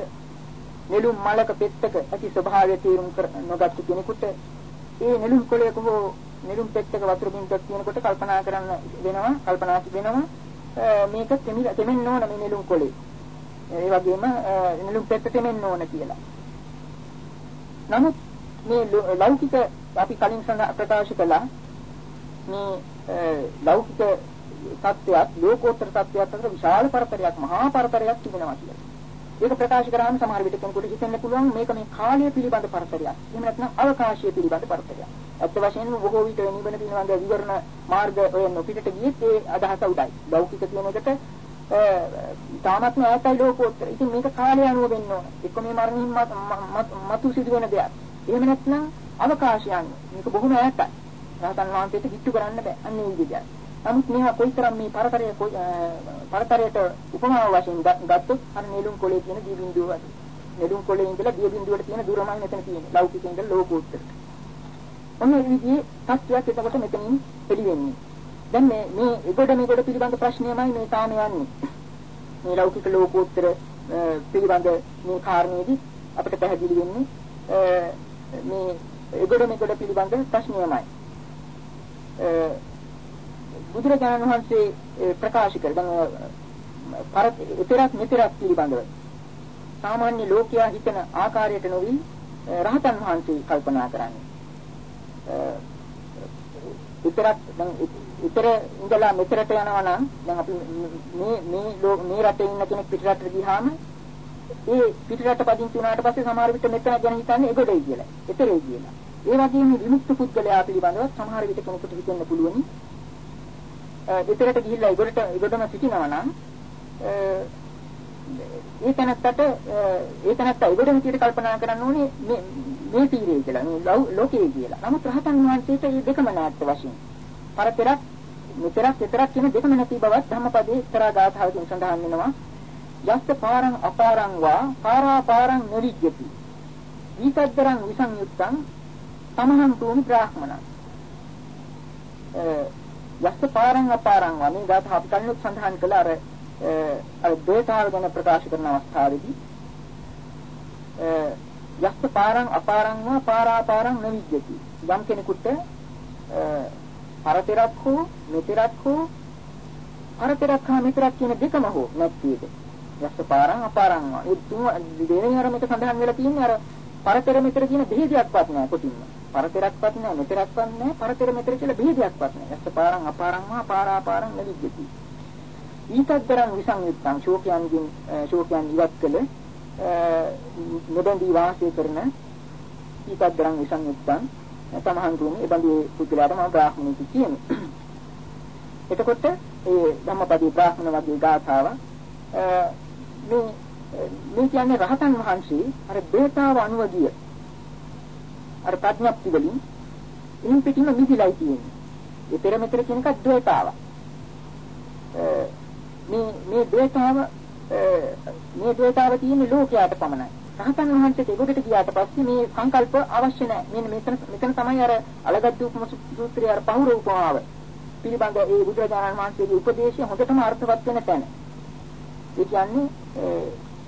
නෙළුම් මලක පෙත්තක ඇති ස්වභාවය තේරුම් නොගත්තු කෙනෙකුට ඒ නෙළුම් කොළයක හෝ නෙළුම් පෙත්තක වතුර බින්දක් තියෙනකොට කල්පනා කරන්න වෙනවා කල්පනා වෙනවා. මේක තෙමෙන්න ඕන මේ නෙළුම් කොළේ. ඒ වගේම නෙළුම් පෙත්ත තෙමෙන්න ඕන කියලා. නමුත් මේ ලෞකික අපි කලින් ප්‍රකාශ කළා මේ ලෞකික සත්‍යයක් ලෝකෝත්තර සත්‍යයක් අතර විශාල පරතරයක් මහා පරතරයක් තිබෙනවා කියලා. ඒක ප්‍රකාශ කරාම සමහර විට කෙනෙකුට හිතෙන්න පුළුවන් මේක මේ කාලය පිළිබඳ පරතරයක්. එහෙම නැත්නම් අවකාශය පිළිබඳ පරතරයක්. ඇත්ත වශයෙන්ම බොහෝ විට නිවන පිළිබඳ විවරණ මාර්ග ඔය නොපිටට ගියත් ඒ අදහස උඩයි. ලෞකික කියන එකට තාමත්ම ඈතයි ලෝකෝත්තර. ඉතින් මේක කාලය අනුව වෙන්න ඕන. එක්ක මේ මරණින් මතු සිදුවෙන දෙයක්. එහෙම නැත්නම් අවකාශයන් මේක බොහොම ඈතයි. රහතන් වහන්සේට කිට්ටු කරන්න බෑ. අන්න ඒ විදිහට. නමුත් මේවා කොයිතරම් මේ පරතරය පරතරයට උපමාව වශයෙන් ගත්තොත් අර නෙළුම් කොළේ කියන දී බිඳුව වගේ. නෙළුම් කොළේ ඉඳලා දී බිඳුවට තියෙන දුරමයි මෙතන තියෙන්නේ. ලෞකිකෙන් ඉඳලා ලෝකෝත්තර. ඔන්න ඒ විදිහේ තත්ත්වයක් එතකොට මෙතනින් පිළිවෙන්නේ. දැන් මේ මේ එගොඩ මේගොඩ පිළිබඳ ප්‍රශ්නයමයි මේ තාම යන්නේ. මේ ලෞකික ලෝකෝත්තර පිළිබඳ මේ කාරණේදී අපිට පැහැදිලි වෙන්නේ මේ එගොඩ මේගොඩ පිළිබඳ ප්‍රශ්නයමයි. බුදුරජාණන් වහන්සේ ප්‍රකාශ කර දැන් පරතරක් මෙතරක් පිළිබඳව සාමාන්‍ය ලෝකයා හිතන ආකාරයට නොවි රහතන් වහන්සේ කල්පනා කරන්නේ. විතරක් දැන් විතර ඉඳලා මෙතරට යනවා නම් දැන් අපි මේ මේ මේ රටේ ඉන්න කෙනෙක් පිටරටට ගියාම ඒ පිටරට පදිංචි වුණාට පස්සේ සමහර විට මෙතන ගැන හිතන්නේ එගොඩේ කියලා. එතරේ කියලා. ඒ වගේම විමුක්ත පුද්ගලයා පිළිබඳව සමහර විට කෙනෙකුට හිතෙන්න පුළුවනි. විතරට ගිහිල්ලා ඒගොඩට ඒගොඩම සිටිනවා නම් ඒ තැනත්තට ඒ තැනත්ත ඒගොඩ විදියට කල්පනා කරන්න ඕනේ මේ මේ තීරේ කියලා මේ ලෝකේ කියලා. නමුත් රහතන් වහන්සේට මේ දෙකම නැත්ත වශයෙන්. පරතරක් මෙතරක් විතරක් කියන දෙකම නැති බවත් ධම්මපදයේ එක්තරා ගාථාවකින් සඳහන් වෙනවා. යස්ස පාරං අපාරං වා පාරා පාරං නිරිජ්ජති. ඊතද්දරං විසංයුක්තං සමහං තුමි බ්‍රාහ්මණං. යස්ස පාරං අපාරං වා මේ ගාථා අපි කලින් සඳහන් කළ අර අර දේතාව ගැන ප්‍රකාශ කරන අවස්ථාවේදී යස්ස පාරං අපාරං වා පාරාපාරං නවිජ්ජති යම් කෙනෙකුට පරතරක් හෝ මෙතරක් හෝ පරතරක් හා මෙතරක් කියන දෙකම හෝ නැත්නම් යස්ස පාරං අපාරං වා ඒ තුන දෙවෙනි අරමක සඳහන් වෙලා තියෙන්නේ අර පරතර මෙතර කියන බෙහෙදයක්වත් නැහැ කොටින්ම. පරතරක්වත් නැහැ මෙතරක්වත් නැහැ පරතර මෙතර කියලා බෙහෙදයක්වත් නැහැ. යස්ස පාරං අපාරං මා පාරාපාරං නවිද්දති. ඊතද්දරං විසංයුක්තං ශෝකයන්ගෙන් ශෝකයන් ඉවත් කළ නොබඳී වාසය කරන ඊතද්දරං විසංයුක්තං තමහන් තුනේ එබඳු පුදුලාට මම බ්‍රාහ්මණෙක් කියන්නේ. එතකොට ඒ ධම්මපදී බ්‍රාහ්මණ වගේ ගාථාව මේ මේ කියන්නේ රහතන් වහන්සේ අර බේතාව අනුව ගිය අර ප්‍රඥප්ති වලින් ඉන් පිටින්ම මිදිලයි තියෙන්නේ. ඒ පෙර මෙතර කියන එක ද්වේතාව. මේ මේ ද්වේතාව මේ ද්වේතාව තියෙන්නේ ලෝකයට පමණයි. රහතන් වහන්සේට ඒකට ගියාට පස්සේ මේ සංකල්ප අවශ්‍ය නැහැ. මෙන්න මෙතන මෙතන තමයි අර අලගත් උපම සූත්‍රය අර පහුර උපමාව පිළිබඳ ඒ බුදුරජාණන් වහන්සේගේ උපදේශය හොඳටම අර්ථවත් වෙන තැන. ඒ කියන්නේ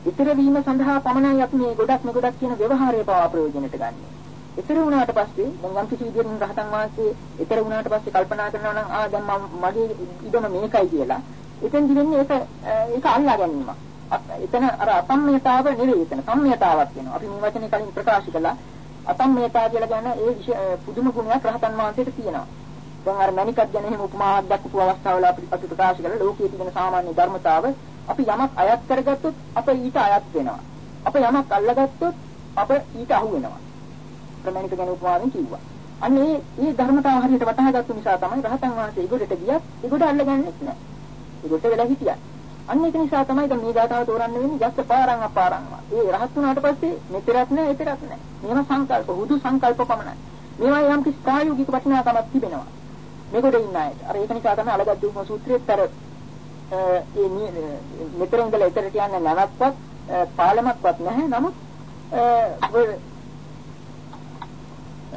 ඊතර වීම සඳහා පමණයි අපි මේ ගොඩක් මෙගොඩක් කියන ව්‍යවහාරය පවා ප්‍රයෝජනෙට ගන්නෙ. ඊතර වුණාට පස්සේ දැන් යම් කිසි විදිහකින් රහතන් වහන්සේ ඊතර වුණාට පස්සේ කල්පනා කරනවා නම් ආ දැන් මම මගේ ඉඩම මේකයි කියලා. එතෙන් දිවෙන්නේ ඒක ඒක අල්ලා ගැනීමක්. එතන අර අසම්මයතාව නෙවෙයි එතන සම්මයතාවක් වෙනවා. අපි මේ වචනේ කලින් ප්‍රකාශ කළා. අසම්මයතාව කියලා කියන්නේ ඒ පුදුම ගුණයක් රහතන් වහන්සේට තියෙනවා. දැන් අර මණිකක් ගැන එහෙම උපමාවක් දක්වපු අවස්ථාවල අපි අපි ප්‍රකාශ කළා ලෝකයේ තියෙන සාමාන්‍ය ධර්මතාව අපි යමක් අයත් කරගත්තොත් අප ඊට අයත් වෙනවා. අප යමක් අල්ලගත්තොත් අප ඊට අහු වෙනවා. ප්‍රමාණික ගැන උපමාවෙන් කිව්වා. අන්න ඒ මේ ධර්මතාව හරියට වටහාගත්තු නිසා තමයි රහතන් වහන්සේ ඒගොඩට ගියත් ඒගොඩ අල්ලගන්නෙත් නැහැ. ඒගොඩට වෙලා හිටියා. අන්න ඒක නිසා තමයි දැන් මේ ගාථාව තෝරන්න වෙන්නේ ජස්ස පාරං අපාරං. ඒ රහත් වුණාට පස්සේ මෙතරක් නැහැ එතරක් නැහැ. මේවා සංකල්ප හුදු සංකල්ප පමණයි. මේවා යම් කිසි ප්‍රායෝගික වටිනාකමක් තිබෙනවා. මේකට ඉන්න අයට. අර ඒක නිසා තමයි අලගත් දුම සූත්‍රයේත් අර ඒ මෙතන ඉඳලා එතරට යන්න නැවත්වත් පාලමක්වත් නැහැ. නමුත්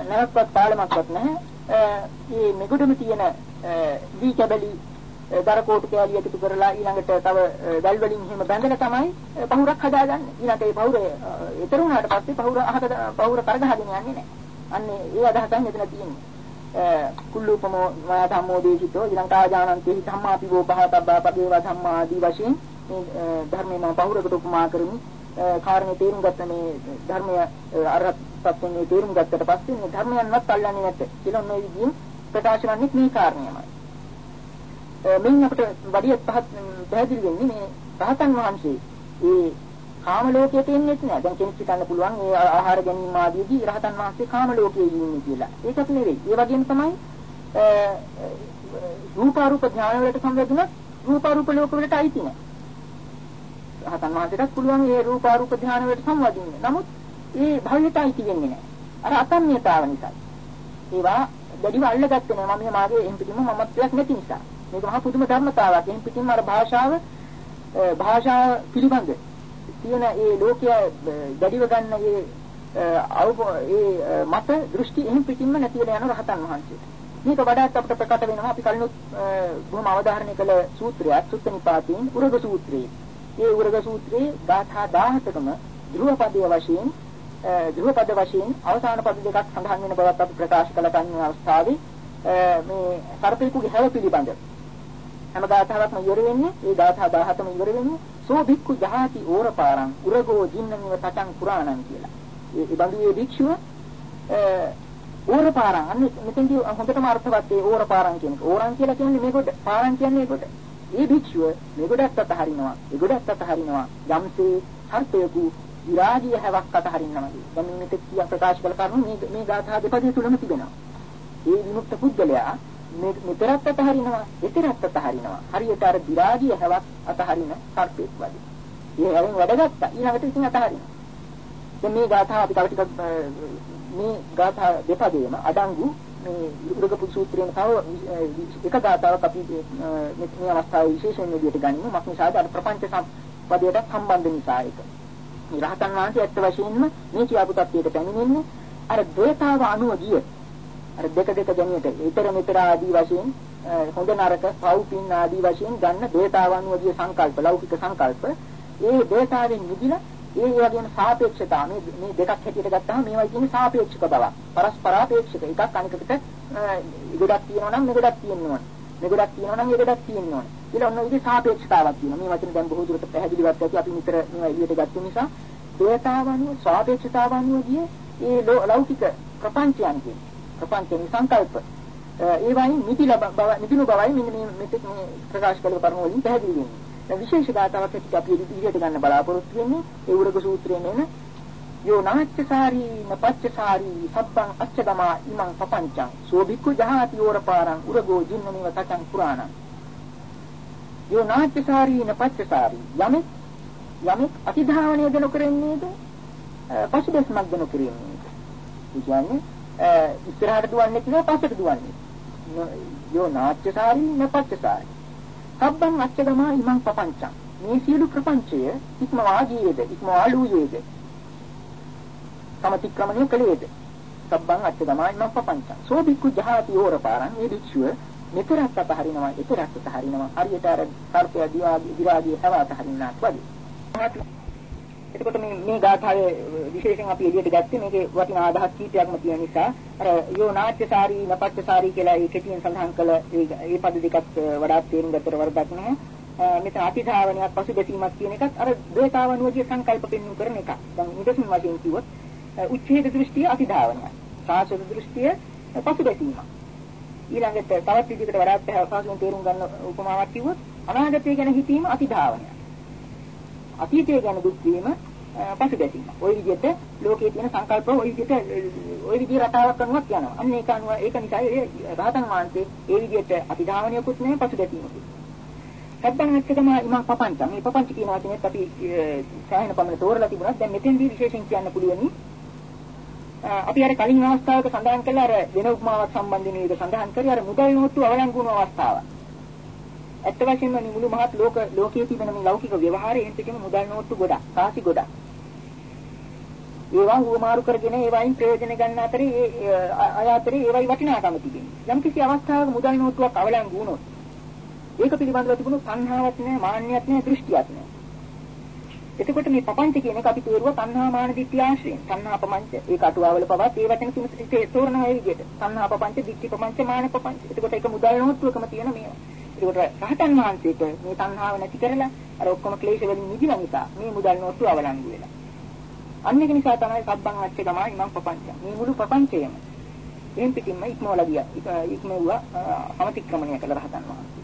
නැවත්වත් පාලමක්වත් නැහැ. මේ මෙගොඩම තියෙන දී කැබලි දර කෝටු කෑලි එකතු කරලා ඊළඟට තව වැල් වලින් එහෙම බැඳලා තමයි පහුරක් හදාගන්නේ. ඊළඟට ඒ පහුර ඊතර වුණාට පස්සේ පහුර අහක පහුර කරගහගෙන යන්නේ නැහැ. අන්නේ ඒ අදහසයි මෙතන තියෙන්නේ. කුල්ලූපමෝ මා ධම්මෝ දේශිතෝ ඊළඟ ආජානන්තේ ධම්මාපිවෝ පහතබ්බා පදේවා ධම්මා ආදී වශයෙන් මේ ධර්මයේ මම පහුරකට උපමා කරමි. කාරණේ තේරුම් ගත්ත මේ ධර්මය අරහත් සත්‍යයේ තේරුම් ගත්තට පස්සේ මේ ධර්මයන්වත් අල්ලන්නේ නැත කියලා ඔන්න ඒ විදිහින් ප්‍රකාශ වන්නේ මේ කාරණේමයි. මෙන්න අපිට වැඩි පහත් පැහැදිලි වෙන්නේ මේ රහතන් වහන්සේ ඒ කාම ලෝකයේ තියෙන්නේ නැහැ. දැන් කෙනෙක් හිතන්න පුළුවන් ඒ ආහාර ගැනීම ආදීදී රහතන් වහන්සේ කාම ලෝකයේ ඉන්නේ කියලා. ඒකත් නෙවෙයි. ඒ වගේම තමයි රූපාරූප ඥාන වලට සම්බන්ධුන රූපාරූප ලෝක වලට අයිති නැහැ. රහතන් වහන්සේටත් පුළුවන් ඒ රූපාරූප ඥාන වලට සම්වදින්න. නමුත් ඒ භවයට අයිති වෙන්නේ නැහැ. අර අතම්්‍යතාව නිසා. ඒවා දැඩිව අල්ලගත්තේ නැහැ. මම මාගේ එහෙම් පිටින්ම මමත්වයක් නැති නිසා. මේක මහා පුදුම ධර්මතාවයක්. එහෙන් පිටින්ම අර භාෂාව භාෂාව පිළිබඳ තියෙන ඒ ලෝකයේ දැඩිව ගන්න ඒ අවබ ඒ මත දෘෂ්ටි එහෙන් පිටින්ම නැති වෙලා යන රහතන් වහන්සේට. මේක වඩාත් අපිට ප්‍රකට වෙනවා අපි කලිනුත් බොහොම අවධාරණය කළ සූත්‍රයක් සුත්ත නිපාතයෙන් උරග සූත්‍රයේ. ඒ උරග සූත්‍රයේ ගාථා 17කම ධ්‍රුවපදයේ වශයෙන් ධ්‍රුවපද වශයෙන් අවසාන පද දෙකක් සඳහන් වෙන බවත් අපි ප්‍රකාශ කළ කන්නේ අවස්ථාවේ මේ සර්පේකුගේ හැව පිළිබඳ හැම ගාථාවක්ම ඉවර වෙන්නේ ඒ ගාථා 17ම ඉවර වෙන්නේ සෝ භික්ඛු ජහාති ඕරපාරං උරගෝ ජින්නමිව තටං පුරාණං කියලා. ඒ බඳු මේ භික්ෂුව ඕරපාරං අන්න මෙතෙන්දී හොඳටම අර්ථවත් ඒ ඕරපාරං කියන එක. ඕරං කියලා කියන්නේ මේකට පාරං කියන්නේ ඒකට. ඒ භික්ෂුව මේකටත් අතහරිනවා. ඒකටත් අතහරිනවා. යම්සේ සර්පයකු විරාගීය හැවක් අතහරිනවා. දැන් මේ මෙතෙක් කියා ප්‍රකාශ කළ කරුණු මේ මේ ගාථා දෙපදේ තුලම තිබෙනවා. ඒ විමුක්ත පුද්ගලයා මෙතරත් අතහරිනවා එතරත් අතහරිනවා හරියට අර විරාගිය හැවක් අතහරින සර්පෙක් වගේ. ඒ හැවෙන් වැඩගත්තා ඊළඟට ඉතින් අතහරිනවා. දැන් මේ ගාථා අපි තව ටිකක් මේ ගාථා දෙපදේම අඩංගු මේ උරගපු සූත්‍රයෙන් තව එක ගාථාවක් අපි මේ අවස්ථාවේ විශේෂයෙන් විදිහට ගනිමු. මක්නිසාද අර ප්‍රපංච පදයට සම්බන්ධ නිසා ඒක. මේ රහතන් වහන්සේ ඇත්ත වශයෙන්ම මේ කියාපු තත්ත්වයට පැමිණෙන්නේ අර ද්වේතාව අනුව ගිය අර දෙක දෙක ගැනීමට ඊතර මෙතර ආදී වශයෙන් හොඳ නරක පව් පින් ආදී වශයෙන් ගන්න දේතාවන්වදී සංකල්ප ලෞකික සංකල්ප. ඒ දේතාවෙන් නිදිලා ඒ වගේම සාපේක්ෂතාව මේ මේ දෙකක් හැටියට ගත්තාම මේවා කියන්නේ සාපේක්ෂක බව පරස්පරාපේක්ෂක. එකක් අනිකකට ඉගොඩක් තියෙනවා නම් මෙගොඩක් තියෙනවා. මෙගොඩක් තියෙනවා නම් ඒගොඩක් තියෙනවා. කියලා ඔන්න ඉතින් සාපේක්ෂතාවක් තියෙනවා. මේ වචන දැන් බොහෝ දුරට පැහැදිලිවත් ඇති. අපි නිතර මේවා එළියට ගත්ත නිසා දේතාවන්ව සාපේක්ෂතාවන්වදී ඒ ලෞකික ප්‍රපංචයන් කියන්නේ ප්‍රපංචනි සංකල්ප ඒ වයින් මිදිලා බව මිදිනු බවයි මෙන්න මේ මෙතෙක් මේ ප්‍රකාශ කළ කරුණු වලින් පැහැදිලි වෙන්නේ. දැන් විශේෂ ගාතාවක් ඇටිට අපි ඉදිරියට ගන්න බලාපොරොත්තු වෙන්නේ ඒ උරග සූත්‍රයේ නේන යෝ නාච්චසාරී නපච්චසාරී සබ්බං අච්චගමා ඉමං පපංචං සෝභික්ඛු ජහාති යෝරපාරං උරගෝ ජින්නමිව තචං පුරාණං යෝ නාච්චසාරී නපච්චසාරී යමෙක් යමෙක් අතිධාවනයද නොකරන්නේද පසුබැස්මක්ද නොකිරීමේද කියන්නේ ඉස්සරහට දුවන්නේ කියලා පස්සට දුවන්නේ. යෝ නාච්‍යසාරී නපච්චසාරී. සබ්බං අච්චගමා ඉමං පපංචං. මේ සියලු ප්‍රපංචය ඉක්මවා ගියේද ඉක්මවා ලූයේද. සමතික්‍රමණය කළේද. සබ්බං අච්චගමා ඉමං පපංචං. සෝ බික්කු ජහාති ඕරපාරං මේ භික්ෂුව මෙතරක් අතහරිනවා එතරක් අතහරිනවා හරියට අර සර්පය දිවා දිවාගේ හැව අතහරින්නාක් වගේ. එතකොට මේ මේ ගාථාවේ විශේෂයෙන් අපි එළියට ගත්තේ මේකේ වටිනා අදහස් කීපයක්ම තියෙන නිසා අර යෝ නාට්‍යසාරී නපට්ඨසාරී කියලා ඒ කෙටියෙන් සඳහන් කළ ඒ පද දෙකත් වඩාත් තේරුම් ගත්තට වරදක් නැහැ. මෙතන අතිධාවනයක් පසුබැසීමක් කියන එකත් අර ද්වේතාවනුවගේ සංකල්ප පෙන්වු කරන එකක්. දැන් නිදසුන් වශයෙන් කිව්වොත් උච්ඡේද දෘෂ්ටිය අතිධාවනයක්. සාසන දෘෂ්ටිය පසුබැසීමක්. ඊළඟට තවත් විදිහකට වඩාත් පහසුවෙන් තේරුම් ගන්න උපමාවක් කිව්වොත් අනාගතය ගැන හිතීම අතිධාවනයක්. අතීතය ගැන දුක් වීම පසුබැසීම. ওই විදිහට ලෝකයේ තියෙන සංකල්ප ওই විදිහට ওই විදිහ රටාවක් අනුවක් යනවා. අන්න ඒක අනුව ඒක නිසා ඒ රහතන් වහන්සේ ඒ විදිහට අතිධාවනයකුත් නැහැ පසුබැසීමකුත්. සැබ්බන් එක්කම ඉමං පපංච. මේ පපංච කියන වචනේත් අපි සායන පමණ තෝරලා තිබුණා. දැන් මෙතෙන්දී විශේෂයෙන් කියන්න පුළුවනි. අපි අර කලින් අවස්ථාවක සඳහන් කළ අර වෙන උපමාවක් සම්බන්ධයෙන් මේක සඳහන් කරේ අර මුදල් නෝට්ටු අවලංගු වුණු අවස්ථාව. ඇත්ත වශයෙන්ම මේ මුළු මහත් ලෝක ලෝකයේ තිබෙන මේ ලෞකික ව්‍යවහාරයෙන් පිටිම මුදල් නෝට්ටු ගොඩක්, කාසි ගොඩක්. ඒවා උවමාරු කරගෙන ඒවායින් ප්‍රයෝජන ගන්න අතරේ ඒ අය අතරේ ඒවයි වටිනාකම තිබෙනවා. යම් කිසි අවස්ථාවක මුදල් නෝට්ටුවක් අවලංගු වුණොත් ඒක පිළිබඳව තිබුණු සංහාවක් නැහැ, මාන්නයක් නැහැ, දෘෂ්ටියක් නැහැ. එතකොට මේ පපංච කියන එක අපි තේරුවා තණ්හා මාන දිට්ඨි ආශ්‍රයෙන්. තණ්හා පපංච. ඒක අටුවාවල පවත් ඒ වචන තුන තේරන ඒ විදිහට. තණ්හා පපංච, දිට්ඨි පපංච, මාන පපංච. එතකොට ඒක මුදල් නෝට්ටුවකම තියෙන මේවා. ඒකට රහතන් වහන්සේට මේ තණ්හාව නැති කරලා අර ඔක්කොම ක්ලේශ වලින් මිදිලා නිසා මේ මුදල් නෝට්ටුව අවලංගු වෙලා. අන්න ඒක නිසා තමයි සබ්බං අච්ච ගමයි මං පපංච. මේ මුළු පපංචයම එහෙන් පිටින්ම ඉක්මවලා ගියා. ඉක්මවුවා අමතික්‍රමණය කළ රහතන් වහන්සේ.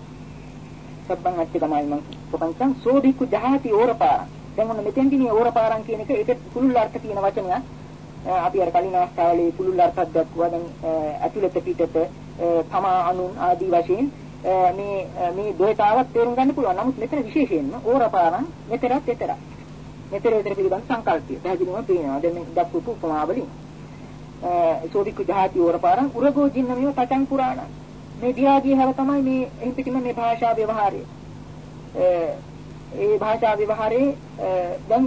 සබ්බං අච්ච ගමයි මං පපංචං සෝධිකු ජහති ඕරපාරං. දැන් ඔන්න මෙතෙන්දී මේ ඕරපාරං කියන එක ඒක පුළුල් අර්ථ කියන වචනයක්. අපි අර කලින් අවස්ථාවලේ පුළුල් අර්ථයක් දක්වුවා දැන් ඇතුළත පිටත තමා අනුන් ආදී වශයෙන් මේ මේ ද්වේතාවක් තේරුම් ගන්න පුළුවන්. නමුත් මෙතන විශේෂයෙන්ම ඕරපාරං මෙතරත් එතරක්. මෙතර එතර පිළිබඳ සංකල්පය. පැහැදිලිවම පේනවා. දැන් මේ දක්වපු උපමාවලින්. සෝදිකු ජාති ඕරපාරං උරගෝ ජින්නමිය පටන් පුරාණ. මේ දියාගේ හැව තමයි මේ එහි පිටිම මේ භාෂා ව්‍යවහාරය. ඒ භාෂා ව්‍යවහාරයේ දැන්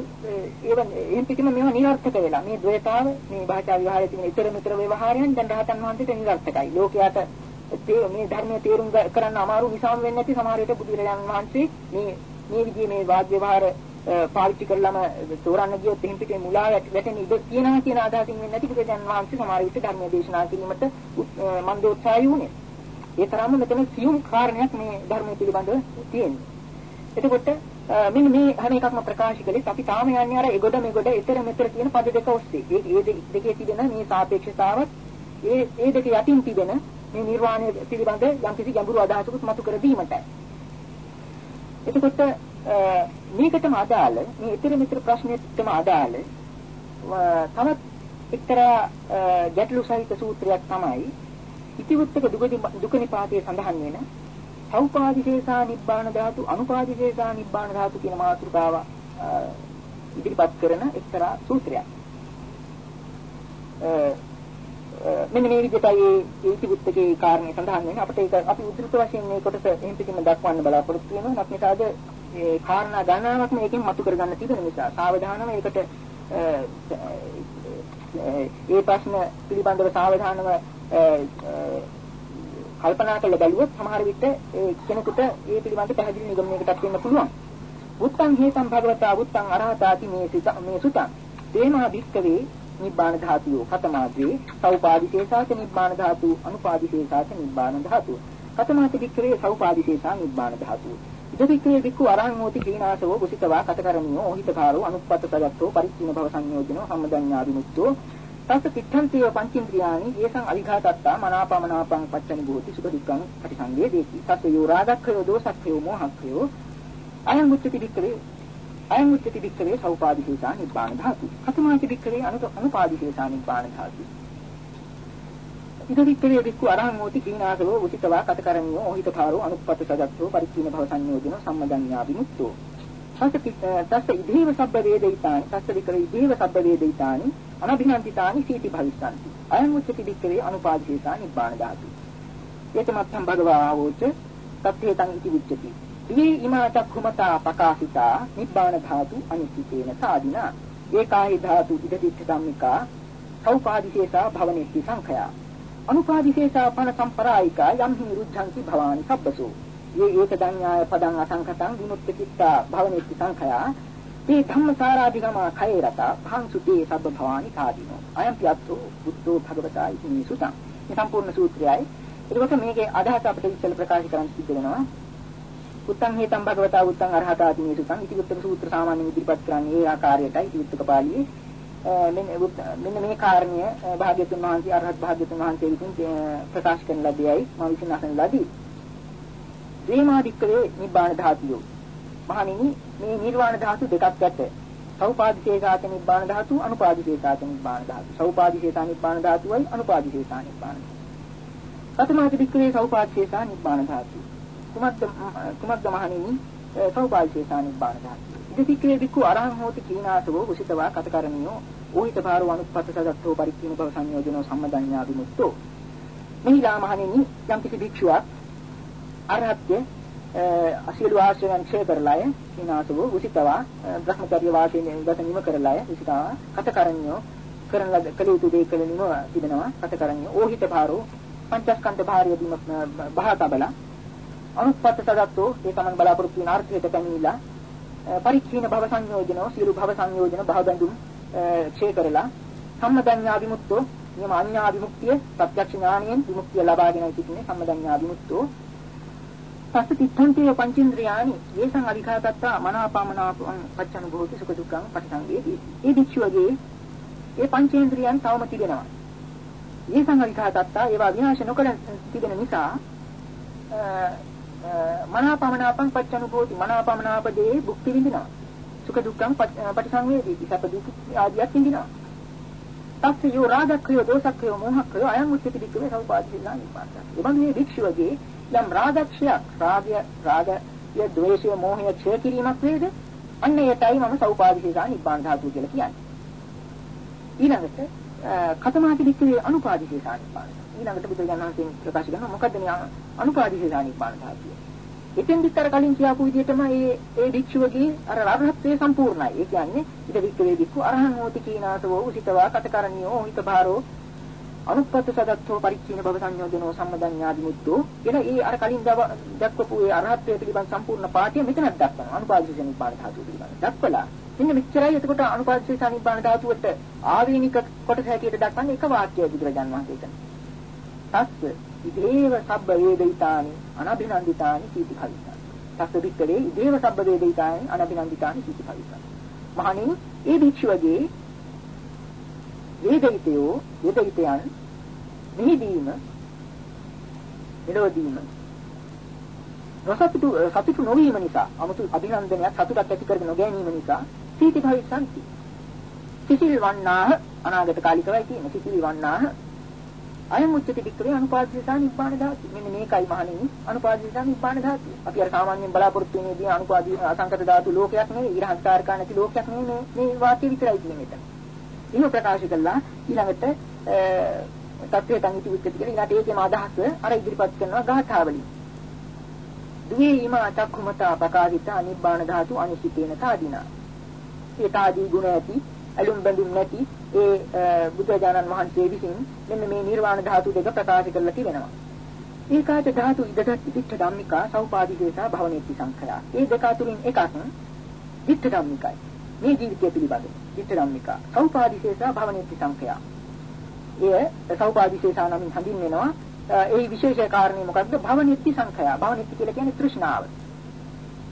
ඒව එහි පිටිම මේවා නිරර්ථක වෙලා මේ ද්වේතාව මේ භාෂා ව්‍යවහාරයේ තියෙන ඊතර මෙතර ව්‍යවහාරයන් දැන් රහතන් වහන්සේට නිරර්ථකයි. ලෝකයට මේ ධර්මයේ තේරුම් කරන්න අමාරු නිසාම වෙන්නේ නැති සමහර විට බුදුරජාණන් වහන්සේ මේ මේ විදිහේ මේ වාග් ව්‍යවහාර පාවිච්චි කරලම තෝරන්න ගියොත් එහෙන් පිටේ මුලා වැටෙන ඉඩ තියෙනවා කියන අදහසින් වෙන්නේ නැති බුදුරජාණන් වහන්සේ සමහර විට ධර්මයේ දේශනා කිරීමට මන්දෝත්සාහය වුණේ. ඒ තරම්ම මෙතන සියුම් කාරණයක් මේ ධර්මයේ පිළිබඳව තියෙනවා. එතකොට මෙන්න මේ හැම එකක්ම ප්‍රකාශ කළේ අපි තාම යන්නේ අර එගොඩ මෙගොඩ ඊතර මෙතර කියන පද දෙක ඔස්සේ. ඒ දෙකේ තිබෙන මේ සාපේක්ෂතාවත් ඒ ඒ දෙක යටින් තිබෙන මේ නිර්වාණය පිළිබඳ යම්කිසි ගැඹුරු අදහසකුත් මතු කර දීමටයි. එතකොට මේකටම අදාළ මේ ඊතර මෙතර ප්‍රශ්නෙටම අදාළ තවත් එක්තරා ගැටලු සහිත සූත්‍රයක් තමයි ඉතිවුත්තක දුක නිපාතයේ සඳහන් වෙන සෞපාදිශේෂා නිබ්බාන ධාතු අනුපාදිශේෂා නිබ්බාන ධාතු කියන මාතෘකාව ඉදිරිපත් කරන එක්තරා සූත්‍රයක්. මෙන්න මේ විදිහටයි ඒ ඉතිවුත්තකේ කාරණේ සඳහන් වෙන්නේ. අපිට ඒක අපි උද්දෘත වශයෙන් මේ කොටස එහෙම පිටින්ම දක්වන්න බලාපොරොත්තු වෙනවා. නැත් නිසාද ඒ කාරණා ගණනාවක් මේකෙන් මතු කරගන්න තිබෙන නිසා සාවධානව ඒකට ඒ ප්‍රශ්න පිළිබඳව සාවධානව කල්පනා කරලා බැලුවොත් සමහර විට ඒ කෙනෙකුට ඒ පිළිබඳ පැහැදිලි නිගමනයකටත් වෙන්න පුළුවන්. උත්තං හේතං භගවතා උත්තං අරහතාති මේ සිත මේ සුතං. දේමා භික්කවේ නිබ්බාන ධාතුව කතමාද්වේ සෞපාදිශේෂාච නිබ්බාන ධාතු අනුපාදිශේෂාච නිබ්බාන ධාතු කතමාති වික්‍රේ සෞපාදිශේෂා නිබ්බාන ධාතු ඉදවික්‍රේ වික්ඛු අරහං හෝති කීනාසවෝ කුසිතවා කතකරණියෝ ඕහිතකාරෝ අනුප්පත්ත සගතෝ පරිච්ඡින්න භව සංයෝජනෝ සම්මදඤ්ඤා විමුක්තෝ තස්ස තිත්තන්තිව පංචේන්ද්‍රියානි යේසං අවිඝාතත්තා මනාපමනාපං පච්චනි භූති සුඛ දුක්ඛං පටිසංවේ දේති තස්ස යෝ රාගක්ඛයෝ දෝසක්ඛයෝ මොහක්ඛයෝ අයං මුච්චති වික්‍රේ අයං උච්චති වික්කවේ සෞපාදිකේසා නිබ්බාන ධාතු. කතමාති වික්කවේ අනුපාදිකේසා නිබ්බාන ධාතු. ඉද වික්කවේ වික්කු අරහං හෝති කීනාසලෝ උචිතවා කතකරණියෝ ඕහිතකාරෝ අනුප්පත සජත්තෝ පරිච්ඡින භව සංයෝජන සම්මදඤ්ඤා විමුක්තෝ. තස්ස ඉදීව සබ්බ වේදිතානි තස්ස වික්‍රේ ඉදීව සබ්බ වේදිතානි අනභිනන්තිතානි සීති භවිස්සanti. අයං උච්චති වික්කවේ අනුපාදිකේසා නිබ්බාන ධාතු. ඒතමත්තම් භගවා ආවෝච තත්තේතං ඉති උච්චති. දී ඉමා චක්ඛුමතා පකාසිතා නිබ්බාන ධාතු අනිත්‍යේන සාදිනා ඒකාහි ධාතු ඉදිච්ච ධම්මිකා සෞපාදිශේෂා භවනෙති සංඛයා අනුපාදිශේෂා පන සම්පරායිකා යම් හි රුද්ධංති භවානි සබ්බසෝ ඒ ඒක දඤ්ඤාය පදං අසංකතං විමුක්ති චිත්තා භවනේති සංඛයා. මේ ධම්මසාරාධිගම කයේ රත භාංසුදී සබ්බ භවානි කාදීනෝ අයම් පියත්තු බුද්ධෝ භගවතා ඉති සුතං. මේ සම්පූර්ණ සූත්‍රයයි. එතකොට මේකේ අදහස අපිට ඉස්සෙල් ප්‍රකාශ කරන්න සිද්ධ වෙනවා. උත්තං හේතං භගවතා උත්තං අරහතාති මේ සුතං. ඉති උත්තර සූත්‍ර සාමාන්‍ය ඉදිරිපත් කරන්නේ ඒ ආකාරයටයි ඉති උත්තර පාළියේ මෙන්න මෙන්න මේ කාරණය භාග්‍යතුන් වහන්සේ අරහත් භාග්‍යතුන් වහන්සේ විසින් ප්‍රකාශ කරන ලදී මම විසින් අසන ලදී. ද්වේමාදික්කවේ නිබ්බාන ධාතුයෝ මහණෙනි මේ නිර්වාණ ධාතු දෙකක් ඇත. සෞපාදිශේෂාත නිබ්බාන ධාතු, අනුපාදිශේෂාත නිබ්බාන ධාතු. සෞපාදිශේෂා නිබ්බාන ධාතුවයි අනුපාදිශේෂා නිබ්බාන ධාතු. සතමාති වික්‍රේ සෞපාදිශේෂා නිබ්බාන ධාතු. කුමද්ද කුමද්ද මහණෙනි සෞපාදිශේෂා නිබ්බාන ධාතු. ඉදිසික්‍රේ වික්ඛු අරහං හෝති කීනාසවෝ උසිතවා කතකරණියෝ ඕහිත භාරෝ අනුප්පත්ත සදත්තෝ පරික්ඛීන භව සංයෝජනෝ සම්මදඤ්ඤා විමුක්තෝ. මෙහිලා මහණෙනි යම් කිසි භික්ෂුවක් අරහත්ය අසියලු ආශ්‍රයයන් ක්ෂය කරලාය විනාශව උසිතවා බ්‍රහ්මචර්ය වාසයෙන් ගත නිම කරලාය උසිතවා කතකරණ්‍යෝ කරන ලද කළ යුතු දේ කළ නිම තිබෙනවා කතකරණ්‍යෝ. ඕහිත භාරෝ පංචස්කන්ධ භාරය දීම බහතබල අනුප්පත්ත සදත්තෝ ඒ තමන් බලාපොරොත්තු වෙන ආර්ථිකයට පැමිණිලා පරික්ෂීන භව සංයෝජනෝ සියලු භව සංයෝජන භව බඳුම් ක්ෂය කරලා සම්මදඤ්ඤා විමුක්තෝ නියම අඤ්ඤා විමුක්තිය ප්‍රත්‍යක්ෂ ඥාණයෙන් විමුක්තිය ලබාගෙන සිටින්නේ සම්මදඤ්ඤා විමුක්තෝ පස්ස තිත්තන්තේ පංචේන්ද්‍රයානි යේසං අධිකාතත්තා මනාපමනාපං පච්චන භෝති සුඛ දුක්ඛං පටිසංවේදී. ඒ භික්ෂුවගේ ඒ පංචේන්ද්‍රයන් තවම තිබෙනවා. යේසං අධිකාතත්තා ඒවා විනාශ නොකර තිබෙන නිසා මනාපමනාපං පච්චන භෝති මනාපමනාපදී භුක්ති විඳිනවා. සුඛ දුක්ඛං පටිසංවේදී. සැප දුක් ආදියක් විඳිනවා. තස්සයෝ රාගක්ඛයෝ දෝසක්ඛයෝ මෝහක්ඛයෝ අයං උච්චති වික්‍රේ සෞපාදිල්ලා නිපාතය. එබඳු මේ භික්ෂුවගේ යම් රාගක්ෂයක් රාගය රාගය ද්වේෂය මෝහය ක්ෂය කිරීමක් වේද? අන්න ඒටයි මම සෞපාදිශේෂා නිබ්බාන ධාතුව කියලා කියන්නේ. ඊළඟට කතමාති වික්‍රේ අනුපාදිශේෂා නිබ්බාන ඊළඟට බුදුරජාණන් වහන්සේ ප්‍රකාශ කරනවා මොකද්ද මේ අනුපාදිශේෂා නිබ්බාන ධාතුව එතෙන්දිත් අර කලින් කියාපු විදිහටම ඒ ඒ භික්ෂුවගේ අර රහත්ත්වයේ සම්පූර්ණයි. ඒ කියන්නේ ඉද වික්‍රේ භික්ඛු අරහං හෝති කීනාසවෝ උසිතවා කතකරණියෝ හිතභාරෝ අනුප්පත්ත සදත්තෝ පරිච්ඡින භව සංයෝජනෝ සම්මදඤ්ඤාදි මුද්දෝ කියලා ඒ අර කලින් දක්වපු ඒ අරහත්ත්වයට පිළිබඳ සම්පූර්ණ පාඨය මෙතනක් දක්වනවා අනුපාදිත නිබ්බාන ධාතුව පිළිබඳ දක්වලා මෙන්න මෙච්චරයි එතකොට අනුපාදිත නිබ්බාන ධාතුවට ආවේනික කොටස හැටියට දක්වන්නේ එක වාක්‍යයක් බුදුරජාන් වහන්සේ එතන. තස්ස ඉදේව සබ්බ වේදිතානි අනබිනන්දිතානි කීති භවිතා. තස්ස වික්කලේ ඉදේව සබ්බ වේදිතානි අනබිනන්දිතානි කීති භවිතා. මහණෙනි ඒ භික්ෂුවගේ වේදිතයෝ වේදිතයන් මෙහිදීම මෙලොවදීම රසපිතු සතුටු නොවීම නිසා 아무තු අභිනන්දනයක් සතුටක් ඇති කරගෙන නොගැනීම නිසා සීති භවිසanti සිසිල් වන්නාහ අනාගත කාලිකවයි තියෙන සිසිල් වන්නාහ අයම් උච්චති වික්‍රේ අනුපාදිතා නිබ්බාන ධාතු. මෙන්න මේකයි මහණෙනි අනුපාදිතා නිබ්බාන ධාතු. අපි අර සාමාන්‍යයෙන් බලාපොරොත්තු වෙනේදී අනුපාදී අසංකත ධාතු ලෝකයක් නෙවෙයි ඉරහංකාරකා නැති ලෝකයක් නෙවෙයි මේ වාක්‍ය විතරයි තියෙන්නේ මෙතන. එහෙම ප්‍රකාශ කළා. ඊළඟට තත්ත්වය තනිති විච්චති කියලා ඊළඟට ඒකේම අදහස අර ඉදිරිපත් කරනවා ගාථාවලින්. දුවේ ීමා චක්ඛුමතා පකාදිත අනිබ්බාන ධාතු අනිසිතේන සාදිනා ඒ තාදී ගුණ ඇති අලුම් බඳුම් නැති ඒ බුදුජානන් වහන්සේ විසින් මෙන්න මේ නිර්වාණ ධාතු දෙක ප්‍රකාශ කරලා තිබෙනවා. ඒකාච ධාතු ඉදදත් ඉදිච්ඡ ධම්මිකා සෞපාදිකේසා භවනේති සංඛයා. ඒ දෙක අතුරින් එකක් දිට්ඨ ධම්මිකයි. මේ ජීවිතය පිළිබඳ. චිත්ත ධම්මිකා සෞපාදිශේෂා භවනෙති සංඛයා. එය සෞපාදිශේෂා නමින් හඳුන්වනවා. ඒ විශේෂ කාරණේ මොකක්ද? භවනෙති සංඛයා. භවනෙති කියලා කියන්නේ තෘෂ්ණාව.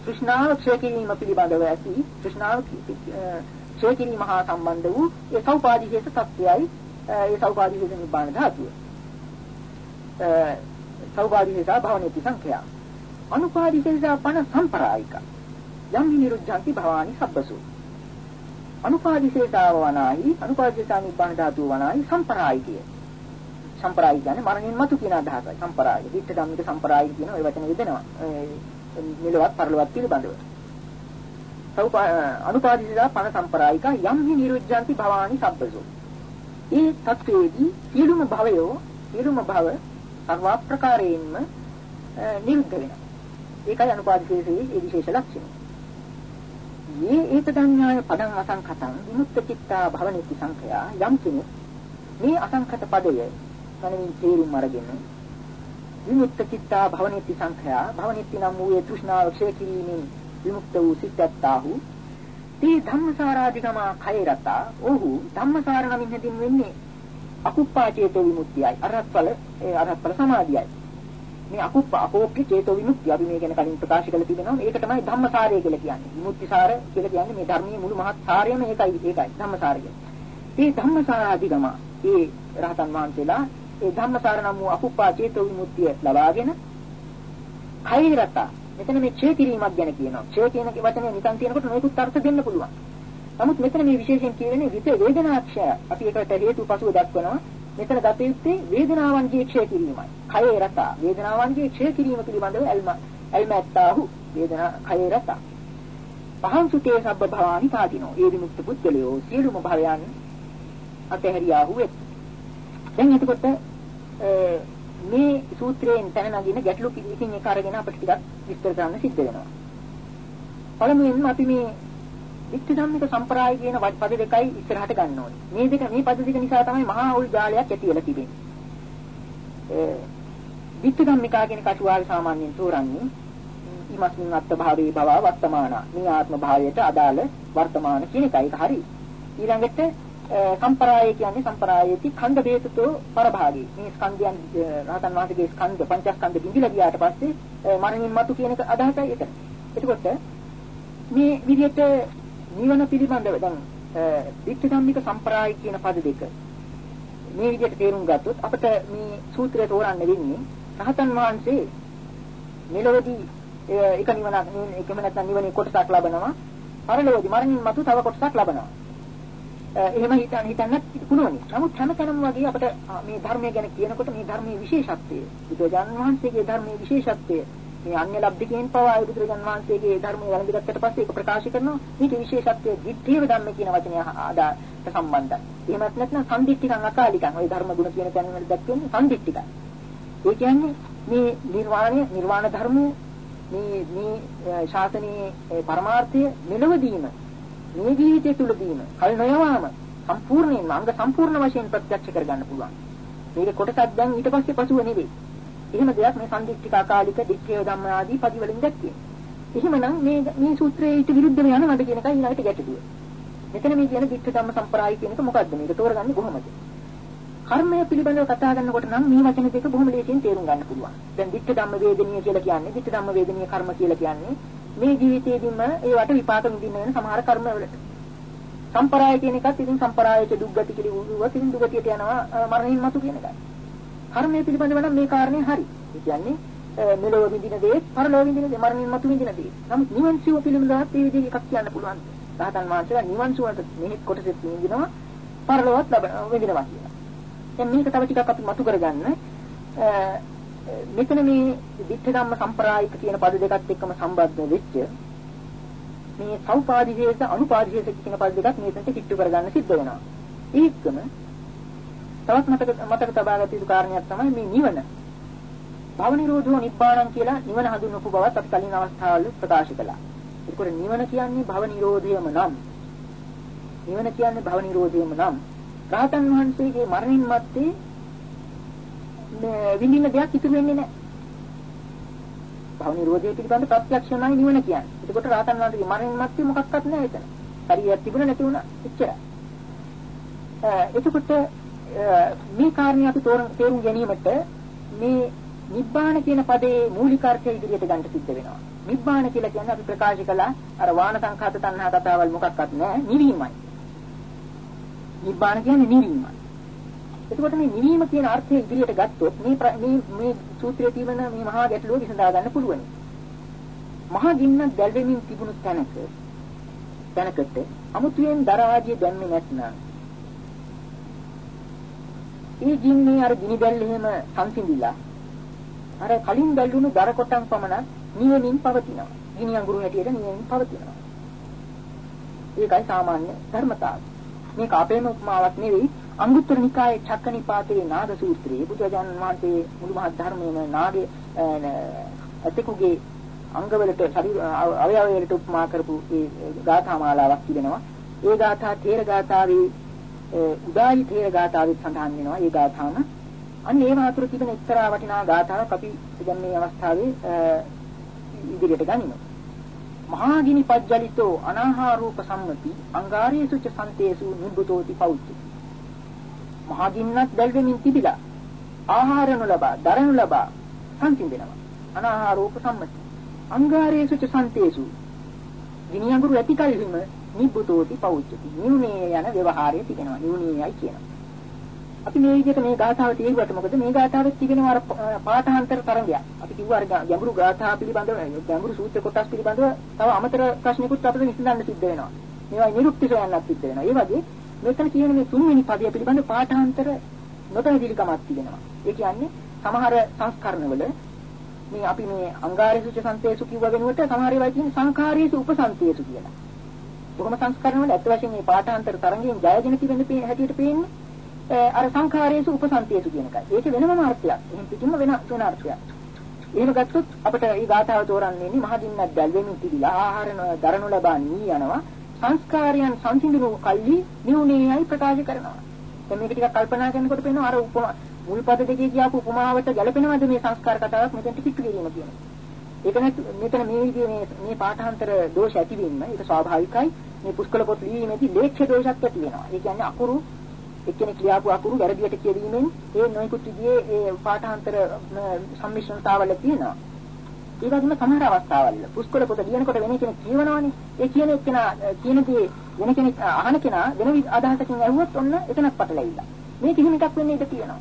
තෘෂ්ණාව ක්ෂය කිරීම පිළිබඳව ඇති තෘෂ්ණාව ක්ෂය කිරීම හා සම්බන්ධ වූ ඒ සෞපාදිශේෂ තත්ත්වයයි ඒ සෞපාදිශේෂ නිබ්බාන ධාතුව. සෞපාදිශේෂා භවනෙති සංඛයා. අනුපාදිශේෂා පන සම්පරායික. යම් නිරුද්ධಂತಿ භවානි සබ්බසු. අනුපාදිසේතාව වනාහි අනුපාදිසානුපාන ධාතු වනාහි සම්පරායි කිය. සම්පරායි කියන්නේ මරණින් මතු කියන අදහසයි. සම්පරායි. විත්ත ධම්මික සම්පරායි කියන ওই වචන යෙදෙනවා. මෙලවත් පරලොවත් පිළිබඳව. සෞප අනුපාදිසේතා පන සම්පරායික යම් හි නිරුද්ධාන්ති භවානි සබ්බසෝ. ඒ තත්වයේදී සියලුම භවයෝ සියලුම භව සර්වාප්‍රකාරයෙන්ම නිරුද්ධ වෙනවා. ඒකයි අනුපාදිසේසේ ඒ විශේෂ ලක්ෂණය. මේ ඒතදඤ්ඤාය පදං අසංඛතං විමුක්ත චිත්තා භවනිති සංඛයා යම් කෙනෙක් මේ අසංඛත පදය මනමින් තේරුම් අරගෙන විමුක්ත චිත්තා භවනිති සංඛයා භවනිති නම් වූ ඒ තෘෂ්ණාව ක්ෂය කිරීමෙන් විමුක්ත වූ සිත්ත්තාහු තී ධම්මසාරාධිගම කය රතා ඔහු ධම්මසාර නමින් හැඳින්වෙන්නේ අකුප්පා චේතෝ විමුක්තියයි. අරහත්ඵල ඒ අරහත්ඵල සමාධියයි. මේ අකුප්ප අපෝක්ඛ චේතෝ විමුක්තිය අපි මේ ගැන කලින් ප්‍රකාශ කළ තිබෙනවා මේක තමයි ධම්මසාරය කියලා කියන්නේ විමුක්තිසාර කියලා කියන්නේ මේ ධර්මයේ මුළු මහත් සාරයම ඒකයි ඒකයි ධම්මසාරය මේ ධම්මසාරාධිගම ඒ රහතන් වහන්සේලා ඒ ධම්මසාර නම් වූ අකුප්පා චේතෝ විමුක්තිය ලබාගෙන කය රතා මෙතන මේ ඡේ කිරීමක් ගැන කියනවා. ඡේ කියන වචනේ නිකන් තියෙනකොට නොයෙකුත් අර්ථ දෙන්න පුළුවන්. නමුත් මෙතන මේ විශේෂයෙන් කියන්නේ විත වේදනාක්ෂය. අපි ඒකට හේතු පසුව දක්වනවා. මෙතන ගත යුත්තේ වේදනාවන්ගේ ක්ෂය කිරීමයි. කයේ රස වේදනාවන්ගේ ක්ෂය කිරීම පිළිබඳව එල්ම එල්මැත්තාහු වේදනා කයේ රස. පහන් සුතේ සබ්බ භවානි පාදිනෝ. ඒ විමුක්ත පුද්ගලයෝ සියලුම භවයන් අතහැරියාහු වෙත්. දැන් එතකොට මේ සූත්‍රයෙන් පැන නගින ගැටලු කිසිම එක අරගෙන අපිට ටිකක් විස්තර කරන්න සිද්ධ වෙනවා. පළමුවෙන්ම අපි මේ විත්ති ධම්මික සම්ප්‍රාය කියන පද දෙකයි ඉස්සරහට ගන්න ඕනේ. මේ දෙක මේ පද දෙක නිසා තමයි මහා උල් ජාලයක් ඇති වෙලා තිබෙන්නේ. ඒ විත්ති ධම්මිකා කියන කටුවාල් සාමාන්‍යයෙන් තෝරන්නේ ඉමස්මින් අත්ත භාවේ භව වර්තමාන මේ ආත්ම භාවයට අදාළ වර්තමාන කියන එකයි. ඒක හරි. ඊළඟට සම්ප්‍රාය කියන්නේ සම්ප්‍රායේති ඛණ්ඩ බේතතෝ පරභාගී. මේ ස්කන්ධයන් රහතන් වහන්සේගේ ස්කන්ධ පංචස්කන්ධ බිඳිලා ගියාට පස්සේ මරණින් මතු කියන එක අදහසයි එතන. එතකොට මේ විදිහට නිවන පිළිබඳව දැන් විච්ඡ ධම්මික සම්ප්‍රාය කියන පද දෙක. මේ විදිහට තේරුම් ගත්තොත් අපිට මේ සූත්‍රය තෝරන්න වෙන්නේ රහතන් වහන්සේ මෙලොවදී එක නිවනක් එකම නැත්නම් නිවනේ කොටසක් ලබනවා. පරලොවදී මරණින් මතු තව කොටසක් ලබනවා. එහෙම හිතන්න හිතන්නත් පුළුවන්. නමුත් හැමතැනම වගේ අපිට මේ ධර්මය ගැන කියනකොට මේ ධර්මයේ විශේෂත්වය, බුදුරජාණන් වහන්සේගේ ධර්මයේ විශේෂත්වය, මේ අන්‍ය ලබ්ධිකයෙන් පවා බුදුරජාණන් වහන්සේගේ ධර්මය වැළඳගත්තට පස්සේ ඒක ප්‍රකාශ කරනවා. මේක විශේෂත්වය දිට්ඨියව ධම්ම කියන වචනය ආදාට සම්බන්ධයි. එහෙමත් නැත්නම් සම්දිට්ඨිකං අකාලිකං. ওই ධර්ම ගුණ කියන තැන වල දැක්වෙන්නේ සම්දිට්ඨිකයි. ඒ කියන්නේ මේ නිර්වාණය, නිර්වාණ ධර්මය මේ මේ ශාසනයේ පරමාර්ථය මෙලවදීම මේ ජීවිතය තුළදීම කල් නොයවාම සම්පූර්ණයෙන්ම අංග සම්පූර්ණ වශයෙන් ප්‍රත්‍යක්ෂ කරගන්න පුළුවන්. මේක කොටසක් දැන් ඊට පස්සේ පසුව නෙවෙයි. එහෙම දෙයක් මේ සම්දික්ඛික අකාලික දික්ඛේ ධම්ම ආදී පදි වලින් දැක්කේ. එහෙමනම් මේ මේ සූත්‍රයේ ඊට විරුද්ධව යනවද කියන එකයි ඊළඟට ගැටලුව. මෙතන මේ කියන දික්ඛ ධම්ම සම්ප්‍රාය කියන එක මොකද්ද? මේක තෝරගන්නේ කොහොමද? කර්මය පිළිබඳව කතා කරනකොට නම් මේ වචන දෙක බොහොම ලේසියෙන් තේරුම් ගන්න පුළුවන්. දැන් දික්ඛ ධම්ම වේදනීය කියලා කියන්නේ දික්ඛ ධම්ම වේදනීය කර්ම කියලා කියන්නේ මේ ජීවිතයේදීම ඒවට විපාක විඳින්න වෙන සමහර කර්ම වලට. සම්පරාය කියන එකත් ඉතින් සම්පරායයට දුක්ගති කියලා වුණා ඉතින් දුගතියට යනවා මරණින් මතු කියන එකයි. කර්මය පිළිබඳව නම් මේ කාරණේ හරි. ඒ කියන්නේ මෙලොව විඳින දේ, පරලොව විඳින දේ, මරණින් මතු විඳින දේ. නමුත් නිවන් සුව පිළිබඳවත් මේ විදිහට එකක් කියන්න පුළුවන්. රහතන් වහන්සේලා නිවන් සුවට මෙහෙත් කොටසෙත් විඳිනවා, පරලොවත් ලබනවා විඳිනවා කියලා. දැන් මේක තව ටිකක් අපි මතු කරගන්න මෙතන මේ විත්ත ධම්ම සම්ප්‍රායික කියන පද දෙකත් එක්කම සම්බන්ධ වෙච්ච මේ සෞපාදිශේෂ අනුපාදිශේෂ කියන පද දෙකක් මේකට කිට්ටු කරගන්න සිද්ධ වෙනවා. ඒකම තවත් මතක මතක තබාගත යුතු කාරණයක් තමයි මේ නිවන. භව නිරෝධෝ නිබ්බාණං කියලා නිවන හඳුන්වපු බවත් අපි කලින් අවස්ථාවල ප්‍රකාශ කළා. ඒකෝර නිවන කියන්නේ භව නිරෝධයම නම්. නිවන කියන්නේ භව නිරෝධයම නම්. රහතන් වහන්සේගේ මරණින් මත්තේ විඳින්න දෙයක් ඉතුරු වෙන්නේ නැහැ. භව නිරෝධය පිළිබඳ ප්‍රත්‍යක්ෂණයි නිවන කියන්නේ. එතකොට රාතන් වහන්සේගේ මරණින් මත්තේ මොකක්වත් නැහැ එතන. හරියට තිබුණ නැති වුණා එච්චරයි. එතකොට මේ කාරණේ අපි තේරුම් ගැනීමට මේ නිබ්බාන කියන පදේ මූලික අර්ථය ඉදිරියට ගන්න සිද්ධ වෙනවා. නිබ්බාන කියලා කියන්නේ අපි ප්‍රකාශ කළා අර වාන සංඛාත තණ්හා කතාවල් මොකක්වත් නැහැ නිවීමයි. නිබ්බාන කියන්නේ නිවීමයි. එතකොට මේ නිවීම කියන අර්ථය ඉදිරියට ගත්තොත් මේ මේ මේ සූත්‍රයේ තියෙන මේ මහා ගැටලුව විසඳා ගන්න පුළුවන්. මහා ගින්නක් දැල්වෙමින් තිබුණු තැනක තැනකට අමුතුවෙන් දරාජිය දැම්මේ නැත්නම් ඒ ගින්නේ අර ගිනි දැල් එහෙම සංසිඳිලා අර කලින් දැල්ුණු දර කොටන් පමණ නිවනින් පවතිනවා. ගිනි අඟුරු හැටියට නිවනින් පවතිනවා. ඒකයි සාමාන්‍ය ධර්මතාවය. මේක අපේම උපමාවක් නෙවෙයි අංගුත්තර නිකායේ චක්කනිපාතේ නාග සූත්‍රයේ බුදුරජාණන් වහන්සේ මුළු මහත් ධර්මයේම නාගේ අතෙකුගේ අංගවලට ශරීර අවයවවලට උපමා කරපු ඒ ගාථා මාලාවක් තිබෙනවා. ඒ ගාථා තේර ගාථාවේ උදායි තේර ගාථාවෙත් සඳහන් වෙනවා. ඒ ගාථාම අන්න ඒව අතර තිබෙන එක්තරා වටිනා ගාථාවක් අපි දැන් මේ අවස්ථාවේ ඉදිරියට ගනිමු. මහා ගිනි පජ්ජලිතෝ අනාහාරූප සම්මති අංගාරේසු ච සන්තේසු නිබ්බුතෝති පෞච්චි මහා ගින්නක් දැල්වෙමින් තිබිලා ආහාර නොලබා දරනු ලබා සංසිඳෙනවා අනාහාරූප සම්මති අංගාරේසු ච සන්තේසු ගිනි අඟුරු ඇති කලහිම නිබ්බුතෝති පෞච්චති නිුනේ යන ව්‍යවහාරය තිබෙනවා නිුනේයයි කියනවා අපි මේ විදිහට මේ ගාථාව තියෙුවට මොකද මේ ගාථාවෙත් තිබෙනවා අර පාඨාන්තර තරංගයක්. අපි කිව්වා අර ගැඹුරු ගාථා පිළිබඳව ගැඹුරු සූත්‍ර කොටස් පිළිබඳව තව අමතර ප්‍රශ්නිකුත් අපිට විසඳන්න සිද්ධ වෙනවා. මේවා නිරුක්ති සොයන්නත් සිද්ධ වෙනවා. ඒ වගේ මෙතන කියන මේ තුන්වෙනි පදය පිළිබඳ පාඨාන්තර නොපැහැදිලිකමක් තිබෙනවා. ඒ කියන්නේ සමහර සංස්කරණවල මේ අපි මේ අංගාරේසුච සංතේසු කිව්ව වෙනුවට සමහර ඒවා කියන්නේ සංඛාරේසු උපසංතේසු කියලා. බොහොම සංස්කරණවල ඇත්ත වශයෙන් මේ පාඨාන්තර තරංගයෙන් ජයගෙන තිබෙන හැටියට පේන්නේ අර සංඛාරයේසු උපසන්තියසු කියන එකයි. ඒක වෙනම අර්ථයක්. එහෙන් පිටින්ම වෙන වෙන අර්ථයක්. එහෙම ගත්තොත් අපිට මේ ගාථාව තෝරන්නේ ඉන්නේ මහදින්නක් දැල්වෙමින් තිබිලා ආහාර දරනු ලබා නී යනවා. සංස්කාරයන් සංසිඳුණු කල්ලි නිුණේයි ප්‍රකාශ කරනවා. දැන් මේක ටිකක් කල්පනා කරනකොට පේනවා අර උපමා මුල් පද දෙකේ කියපු උපමාවට ගැලපෙනවද මේ සංස්කාර කතාවක් මෙතෙන්ට පිටු කිරීම කියන්නේ. ඒක මෙතන මේ විදිහේ මේ මේ පාඨාන්තර දෝෂ ඇතිවීම ඒක ස්වාභාවිකයි. මේ පුස්කල පොත් ලියීමේදී ලේඛ්‍ය දෝෂයක් ඇති වෙනවා. ඒ කියන්නේ අකුරු එක්කෙනෙක් ලියාපු අකුරු වැරදියට කියවීමෙන් ඒ නොයෙකුත් විදිහේ ඒ පාඨාන්තර සම්මිශ්‍රණතාවල තියෙනවා. ඒ වගේම සමහර අවස්ථාවල පුස්කොළ පොත ලියනකොට වෙන කෙනෙක් කියවනවානේ. ඒ කියන එක්කෙනා කියන දේ වෙන කෙනෙක් අහන කෙනා වෙන අදහසකින් ඇහුවොත් ඔන්න එතනක් පටලැවිලා. මේ කිසිම එකක් වෙන්නේ ඉඳ තියෙනවා.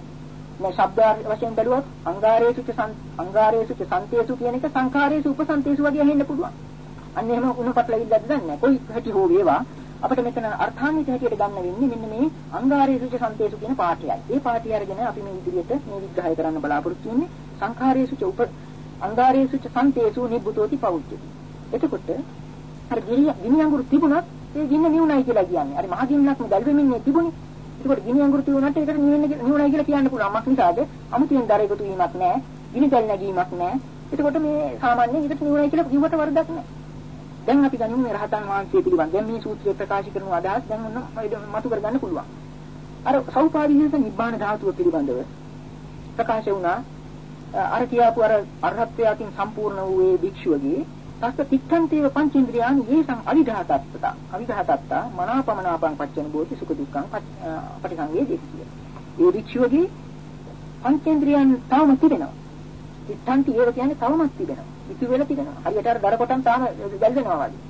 මේ ශබ්ද වශයෙන් බැලුවොත් අංගාරේසුච අංගාරේසුච සන්තේසු කියන එක සංඛාරේසු උපසන්තේසු වගේ ඇහෙන්න පුළුවන්. අන්න එහෙම උණු පටලවිල්ලක් දන්නේ නැහැ. කොයි හැටි හෝ වේවා අපිට මෙතන අර්ථාන්විත හැටියට ගන්න වෙන්නේ මෙන්න මේ අංගාරේසුච සන්තේසු කියන පාඨයයි. ඒ පාඨය අරගෙන අපි මේ ඉදිරියට මේ විග්‍රහය කරන්න බලාපොරොත්තු වෙන්නේ සංඛාරේසුච උප අංගාරේසුච සන්තේසු නිබ්බුතෝති පෞච්චති. එතකොට අර ගිනි අඟුරු තිබුණත් ඒ ගින්න නිවුණයි කියලා කියන්නේ. අර මහ ගින්නක්ම දැල්වෙමින් නේ තිබුණේ. ඒකට ගිනි අඟුරු තිබුණාට ඒකට නිවෙන්න නිවුණයි කියලා කියන්න පුළුවන්. මක් නිසාද? අමුතියෙන් දර එකතු වීමක් නැහැ. ගිනි දැල් නැගීමක් නැහැ. එතකොට මේ සාමාන්‍යයෙන් ඒකට නිවුණයි කියලා කිව්වට වරදක් නැහැ. දැන් අපි ගනිමු මේ රහතන් වහන්සේ පිළිබඳ. දැන් මේ සූත්‍රය ප්‍රකාශ කරන අදහස් දැන් ඔන්න මතු කරගන්න පුළුවන්. අර සෞපාදීහිත නිබ්බාන ධාතුව පිළිබඳව ප්‍රකාශ වුණා. අර කියාපු අර අරහත්ත්වයෙන් සම්පූර්ණ වූ ඒ භික්ෂුවගේ තස්ස තික්ඛන්තේව පංචේන්ද්‍රයන් යේසං අවිඝාතත්ත අවිඝාතත්ත මනාපමනාපං පච්චන බෝධි සුඛ දුක්ඛං පටිසංවේ දෙසිය. ඒ භික්ෂුවගේ පංචේන්ද්‍රයන් තවම තිබෙනවා. තික්ඛන්ති ඒව කියන්නේ තවමත් තිබෙනවා. ඉතු වෙලා තිබෙනවා. හරියට අර දර කොටන් තාම වැල්දෙනවා වගේ.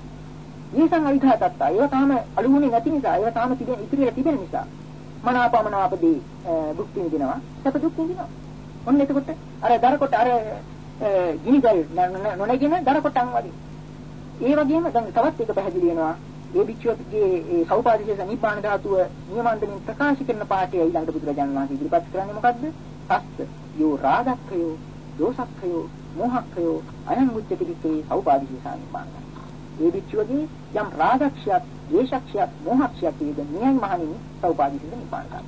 ඊසං අවිධාතත්තා. ඒවා තාම අලුුනේ නැති නිසා, ඒවා තාම තිබෙන ඉතුරු වෙලා තිබෙන නිසා මනාපමනාපදී භුක්ති විඳිනවා. සැප දුක් විඳිනවා. ඔන්න එතකොට අර දර කොට අර ගිනිගල් නොනගෙන දර කොටන් වගේ. ඒ වගේම දැන් තවත් එක පැහැදිලි වෙනවා. ඒ භික්ෂුවගේ ඒ සෞපාදිශේෂ නිබ්බාන ධාතුව නියමන්තමින් ප්‍රකාශ කරන පාඩය ඊළඟට බුදුරජාණන් වහන්සේ ඉදිරිපත් කරන්නේ මොකද්ද? සස්ස යෝ රාගක්ඛයෝ දෝසක්ඛයෝ මෝහක්ඛයෝ අයං උච්චති පිටේ සෞපාදිශේෂා නිබ්බාන. ඒ භික්ෂුවගේ යම් රාගක්ෂයක්, ද්වේෂක්ෂයක්, මෝහක්ෂයක් තියෙද මෙයයි මහණෙනි සෞපාදිශේෂ නිබ්බාන ගන්න.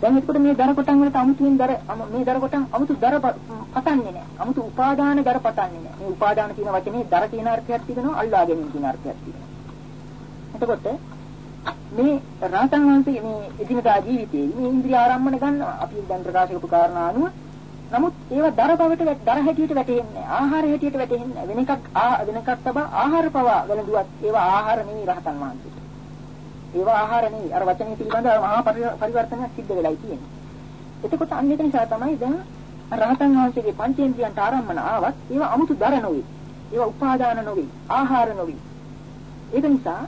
දැන් එතකොට මේ දර කොටන් වලට අමුතුවෙන් දර මේ දර කොටන් අමුතු දර පතන්නේ නැහැ. අමුතු උපාදාන දර පතන්නේ නැහැ. මේ උපාදාන කියන වචනේ දර කියන අර්ථයක් තිබෙනවා, අල්ලා ගැනීම කියන අර්ථයක් තිබෙනවා. එතකොට මේ රාතන් වහන්සේ මේ එදිනදා ජීවිතයේ මේ ඉන්ද්‍රිය ආරම්මන ගන්නවා. අපි දැන් ප්‍රකාශ කරපු කාරණා අනුව නමුත් ඒවා දර බවට දර හැටියට වැටෙන්නේ ආහාර හැටියට වැටෙන්නේ වෙන එකක් වෙන එකක් තබා ආහාර පවා වැළඳුවත් ඒවා ආහාර නෙවෙයි රහතන් වහන්සේට. ඒවා ආහාර නෙවෙයි අර වචනේ පිළිබඳව මහා පරිවර්තනයක් සිද්ධ වෙලායි තියෙන්නේ. එතකොට අන්න ඒක නිසා තමයි දැන් රහතන් වහන්සේගේ පංචේන්ද්‍රයන්ට ආරම්මන ආවත් ඒවා 아무තු දර නොවේ. ඒවා උපාදාන නොවේ. ආහාර නොවේ. ඒක නිසා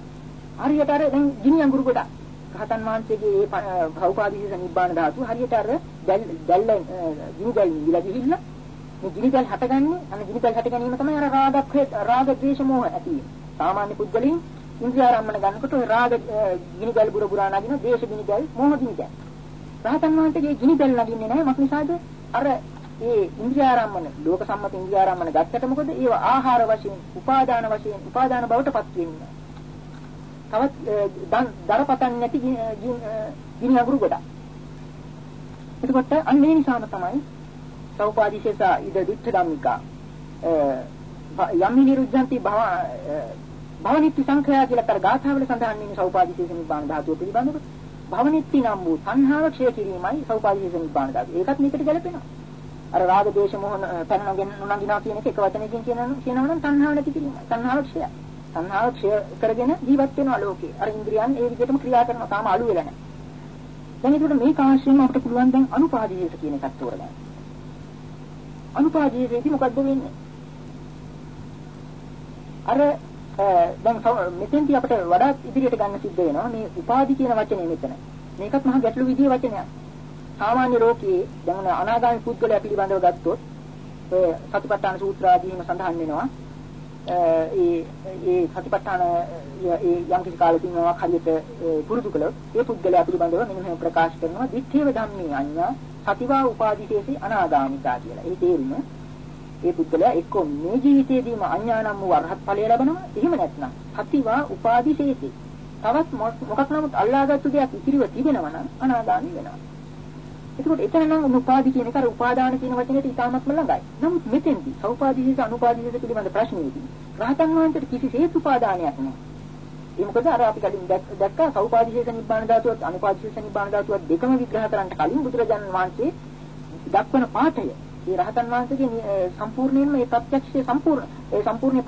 හරියට අර දැන් ගිනි අඟුරු ගොඩක් රහතන් වහන්සේගේ ඒ භෞපාදීස නිබ්බාන ධාතු හරියට අර දැල් දැල් ගිනි දැල් නිවිලා ගිහිල්ලා මේ ගිනි දැල් හටගන්නේ අන්න ගිනි දැල් හට ගැනීම තමයි අර රාගක් රාග ද්වේෂ මොහ ඇති වෙන්නේ. සාමාන්‍ය පුද්ගලයන් ඉන්ද්‍රියාරම්මන ගන්නකොට ඔය රාග ගිනි දැල් බුර බුරා නගින ද්වේෂ ගිනි දැල් මොහ ගිනි දැල්. රහතන් වහන්සේගේ ගිනි දැල් නගින්නේ නැහැ මොකද නිසාද? අර ඒ ඉන්ද්‍රියාරම්මන ලෝක සම්මත ඉන්ද්‍රියාරම්මන ගත්තට මොකද? ඒව ආහාර වශයෙන්, උපාදාන වශයෙන්, උපාදාන බවට පත් වෙන්නේ. තවත් දරපතන් නැති ගිනි අඟුරු ගොඩක්. එතකොට අන්න ඒ නිසාම තමයි සෞපාදිශේෂ ඉද දිත්ත ධම්මිකා යම්හි නිරුද්ධන්ති භව භවනිත්‍ය සංඛයා කියලා තර ගාථාවල සඳහන් වෙන සෞපාදිශේෂ නිබ්බාන ධාතුව පිළිබඳව භවනිත්‍ය නම් වූ සංහාව ක්ෂය කිරීමයි සෞපාදිශේෂ නිබ්බාන ධාතුව. ඒකත් මේකට ගැලපෙනවා. අර රාග දේශ මොහන පැන නොගෙන නොනගිනවා කියන එක එක වචනයකින් කියනවා කියනවා නම් සංහාව නැති කිරීම. සංහාව ක්ෂය. තණ්හාව ක්ෂය කරගෙන ජීවත් වෙනවා ලෝකේ. අර ඉන්ද්‍රියන් ඒ විදිහටම ක්‍රියා කරනවා. තාම අඩු වෙලා නැහැ. දැන් ඒකට මේ කාශ්‍යයෙන් අපිට පුළුවන් දැන් අනුපාදීයස කියන එකක් තෝරගන්න. අනුපාදීයසේදී මොකද්ද වෙන්නේ? අර දැන් මෙතෙන්දී අපිට වඩා ඉදිරියට ගන්න සිද්ධ වෙනවා මේ උපාදි කියන වචනේ මෙතන. මේකත් මහා ගැටළු විදියේ වචනයක්. සාමාන්‍ය ලෝකයේ දැන් අනාගාමී පුද්ගලයා පිළිබඳව ගත්තොත් ඔය සතිපට්ඨාන සූත්‍ර ආදීම සඳහන් වෙනවා. ඒ ඒ සතිපට්ඨාන ඒ යම් කිසි කාලෙකින් මොනවක් හරියට පුරුදු කළොත් ඒ පුද්ගලයා පිළිබඳව මෙන්න මෙහෙම ප්‍රකාශ කරනවා දිත්තේව ධම්මේ අඤ්ඤා සතිවා උපාදිශේෂී අනාගාමිතා කියලා. ඒ තේරුම ඒ පුද්ගලයා එක්ක මේ ජීවිතයේදීම අඥානම් වූ අරහත් ඵලය ලබනවා. එහෙම නැත්නම් සතිවා උපාදිශේෂී තවත් මොකක් නමුත් අල්ලාගත්තු දෙයක් ඉතිරිව තිබෙනවා නම් අනාගාමී වෙනවා. එතකොට එතන නම් උපාදි කියන එක අර උපාදාන කියන වචනේට ඉතාමත්ම ළඟයි. නමුත් මෙතෙන්දී සෞපාදීසස අනුපාදීසස පිළිබඳ ප්‍රශ්නේදී රහතන් වහන්සේට කිසිසේත් උපාදානයක් නැහැ. ඒ මොකද අර අපි කලින් දැක්කා සෞපාදීසස නිබ්බාන ධාතුවත් අනුපාදීසස නිබ්බාන ධාතුවත් දෙකම විග්‍රහ කරන්න කලින් බුදුරජාණන් වහන්සේ දක්වන පාඨය ඒ රහතන් වහන්සේගේ සම්පූර්ණයෙන්ම ඒ ප්‍රත්‍යක්ෂය සම්පූර්ණ ඒ සම්පූර්ණ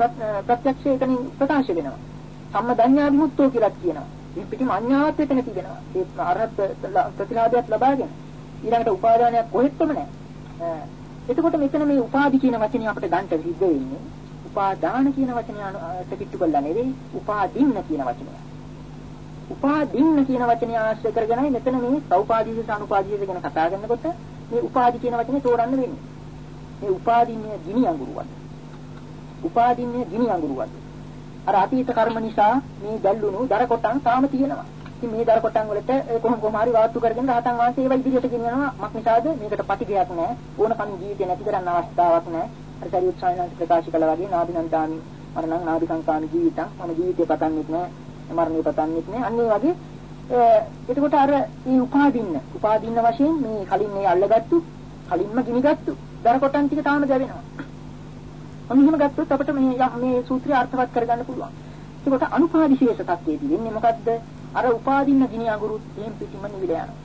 ප්‍රත්‍යක්ෂය එතනින් ප්‍රකාශ වෙනවා. සම්මදඤ්ඤාභිමුක්තෝ කියලා කියනවා. මේ පිටිම අඥාවත් එතන තිබෙනවා. ඒ අරහත් ප්‍රතිලාභයක් ලබාගෙන ඊළඟට උපාදානයක් කොහෙත්ම නැහැ. එතකොට මෙතන මේ උපාදි කියන වචනේ අපිට ගන්න සිද්ධ වෙන්නේ උපාදාන කියන වචනයට පිටු කරලා නෙවෙයි උපාදින්න කියන වචනය. උපාදින්න කියන වචනය ආශ්‍රය කරගෙනයි මෙතන මේ සෞපාදීස අනුපාදීස ගැන කතා කරනකොට මේ උපාදි කියන වචනේ තෝරන්න වෙන්නේ. මේ උපාදින්නේ ගිනි අඟුරුවක්. උපාදින්නේ ගිනි අඟුරුවක්. අර අතීත කර්ම නිසා මේ දැල්ලුණු දර කොටන් තාම තියෙනවා. ඉතින් මේ දර කොටන් වලට කොහොම කොහම හරි වාස්තු කරගෙන රහතන් වහන්සේ ඒවා ඉදිරියට ගෙනියනවා මක් නිසාද මේකට පටිගයක් නැහැ ඕන කමින් ජීවිතේ නැති කරන්න අවස්ථාවක් නැහැ අර සරියුත් සායනන්ත ප්‍රකාශ කළා වගේ නාබිනන්දාමි මරණං නාබිකංකාමි ජීවිතං මම ජීවිතේ පතන්නෙත් නැහැ මරණය පතන්නෙත් නැහැ අන්න ඒ වගේ එතකොට අර මේ උපාදින්න උපාදින්න වශයෙන් මේ කලින් මේ අල්ලගත්තු කලින්ම ගිනිගත්තු දර කොටන් ටික තාම දැවෙනවා අන්න එහෙම ගත්තොත් අපිට මේ මේ සූත්‍රය අර්ථවත් කරගන්න පුළුවන් එතකොට අනුපාදිශේෂ තත්ත්වයේදී වෙන්නේ මොකද්ද අර උපාදින්න ගිනි අඟුරුත් එහෙම් පිටිම නිවිල යනවා.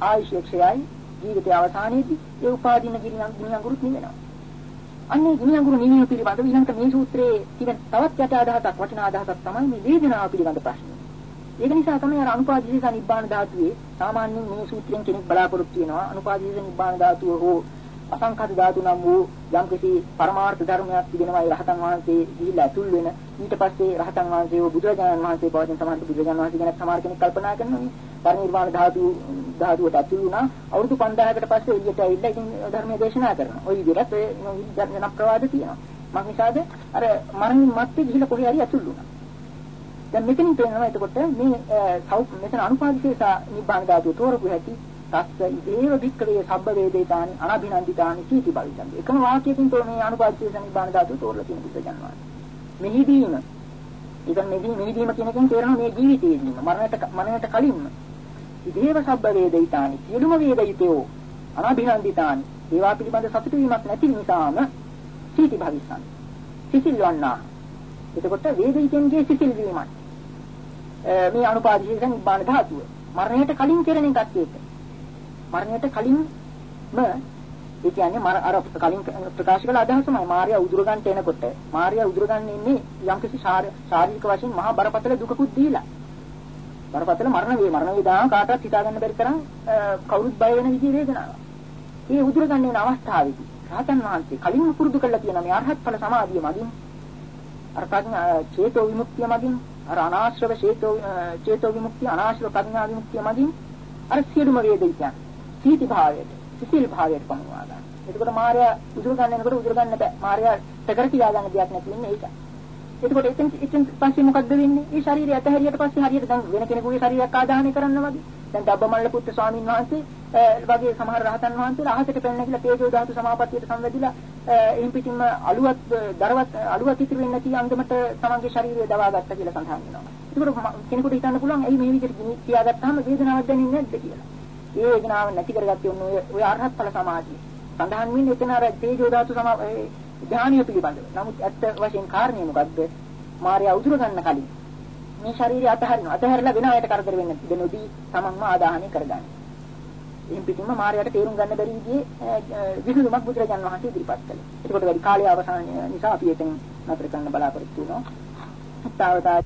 ආයුෂ ක්ෂයයි ජීවිතය අවසානයේදී ඒ උපාදින්න ගිනි ගිනි අඟුරුත් නිවෙනවා. අන්නේ ගිනි අඟුරු නිවීම පිළිබඳව ඊළඟට මේ සූත්‍රයේ තිබෙන තවත් යට අදහසක් වටිනා අදහසක් තමයි මේ වේදනාව පිළිබඳ ප්‍රශ්නය. ඒක නිසා තමයි අර අනුපාදිත නිබ්බාන ධාතුවේ සාමාන්‍යයෙන් මේ සූත්‍රයෙන් කෙනෙක් බලාපොරොත්තු වෙනවා. අනුපාදිත නිබ්බාන ධාතුව හෝ අසංඛත ධාතු නම් වූ යම්කිසි පරමාර්ථ ධර්මයක් තිබෙනවා ඒ රහතන් වහන්සේ ගිහිල්ලා ඇතුල් වෙන. ඊට පස්සේ රහතන් වහන්සේව බුදුරජාණන් වහන්සේ පවතින සමහර බුදුරජාණන් වහන්සේ ගැන සමහර කෙනෙක් කල්පනා කරනවානේ පරිනිර්වාණ ධාතු ධාතුවට ඇතුල් වුණා. අවුරුදු 5000කට පස්සේ එළියට ඇවිල්ලා ඉතින් ධර්මයේ දේශනා කරනවා. ওই විදිහට ඒ ජන ප්‍රවාද තියෙනවා. මක් නිසාද අර මරණින් මත්තේ ගිහිල්ලා කොහේ හරි ඇතුල් වුණා. දැන් මෙතනින් තේරෙනවා එතකොට මේ මෙතන අනුපාදිතේසා නිබ්බාන ධාතුව තෝරපු හැටි තස්ස ඉදේව වික්‍රේ සබ්බ වේදේතානි අනබිනන්දිතානි සීති බලිතන්ද එකම වාක්‍යයකින් තෝ මේ අනුපාදිතේ සනිබ්බාන ධාතුව තෝරලා තියෙන බුද්ධ ජනවාද. මෙහිදීම. ඉතින් මෙහි මෙහිදීම කියන එකෙන් තේරෙනවා මේ ජීවිතයේදීම මරණයට මරණයට කලින්ම. ඉදේව සබ්බ වේදිතානි සියලුම වේදිතයෝ අනබිනන්දිතානි ඒවා පිළිබඳ සතුටු වීමක් නැති නිසාම සීති භවිස්සන්. සිසිල් වන්නා එතකොට වේදිතෙන්ගේ සිසිල් වීමයි මේ අනුපාදිතේ සනිබ්බාන ධාතුව. මරණයට කලින් කෙරෙන එකක් ඒක. මරණයට කලින්ම ඒ කියන්නේ මර අර කලින් ප්‍රකාශ කළ අදහසමයි. මාර්යා උදුර ගන්නට එනකොට මාර්යා උදුර ගන්න ඉන්නේ යම්කිසි ශාරීරික වශයෙන් මහා බරපතල දුකකුත් දීලා. බරපතල මරණ වේ මරණ වේදනාව කාටවත් හිතා ගන්න බැරි තරම් කවුරුත් බය වෙන විදිහේ වේදනාවක්. ඒ උදුර ගන්න වෙන අවස්ථාවේදී රහතන් වහන්සේ කලින්ම පුරුදු කළා කියන මේ අරහත් ඵල සමාධිය මගින් අර ප්‍රඥා චේතෝ විමුක්තිය මගින් අර අනාශ්‍රව චේතෝ චේතෝ විමුක්තිය අනාශ්‍රව ප්‍රඥා විමුක්තිය මගින් අර සියලුම වේදිකයන් සීති භාවයට සිසිල් භාවයට පමුණවා ගන්න. එතකොට මාර්යා උදුර ගන්න යනකොට උදුර ගන්න බෑ. මාර්යා තකර තියා ගන්න දෙයක් නැති වෙන්නේ ඒක. එතකොට එතෙන් එතෙන් පස්සේ මොකද්ද වෙන්නේ? මේ ශරීරය ඇතහැරියට පස්සේ හරියට දැන් වෙන කෙනෙකුගේ ශරීරයක් ආදාහනය කරන්න වගේ. දැන් දබ්බමල්ල පුත්තු ස්වාමීන් වහන්සේ වගේ සමහර රහතන් වහන්සේලා අහසට පැනලා කියලා තේජෝ ධාතු සමාපත්තියට සංවැදිලා එයින් පිටින්ම අලුවත් දරවත් අලුවත් ඉතිරි වෙන්නේ නැති අන්දමට තමන්ගේ ශරීරය දවා ගත්තා කියලා සඳහන් වෙනවා. ඒකට කෙනෙකුට හිතන්න පුළුවන් ඇයි මේ විදිහට කියාගත්තාම වේදනාවක් දැනෙන්නේ නැද්ද කියලා. ඒ වේදනාව නැති කරගත්තේ ඔන්න ඔය ඔය අරහත් ඵල සමාධිය. සඳහන් වෙන්නේ එතන අර තේජෝ ධාතු සම ධානිය පිළිබඳව. නමුත් ඇත්ත වශයෙන් කාරණේ මොකද්ද? මාර්යා උදුර ගන්න කලින් මේ ශරීරය අතහරිනවා. අතහැරලා වෙන අයට කරදර වෙන්න දෙනොදී තමන්ම ආදාහනය කරගන්න. එහෙන් පිටින්ම මාර්යාට තේරුම් ගන්න බැරි විදිහේ විසඳුමක් බුදුරජාණන් වහන්සේ ඉදිරිපත් කළා. ඒකට වැඩි කාලය අවසන් නිසා අපි එතන නතර කරන්න බලාපොරොත්තු වෙනවා. තාවතා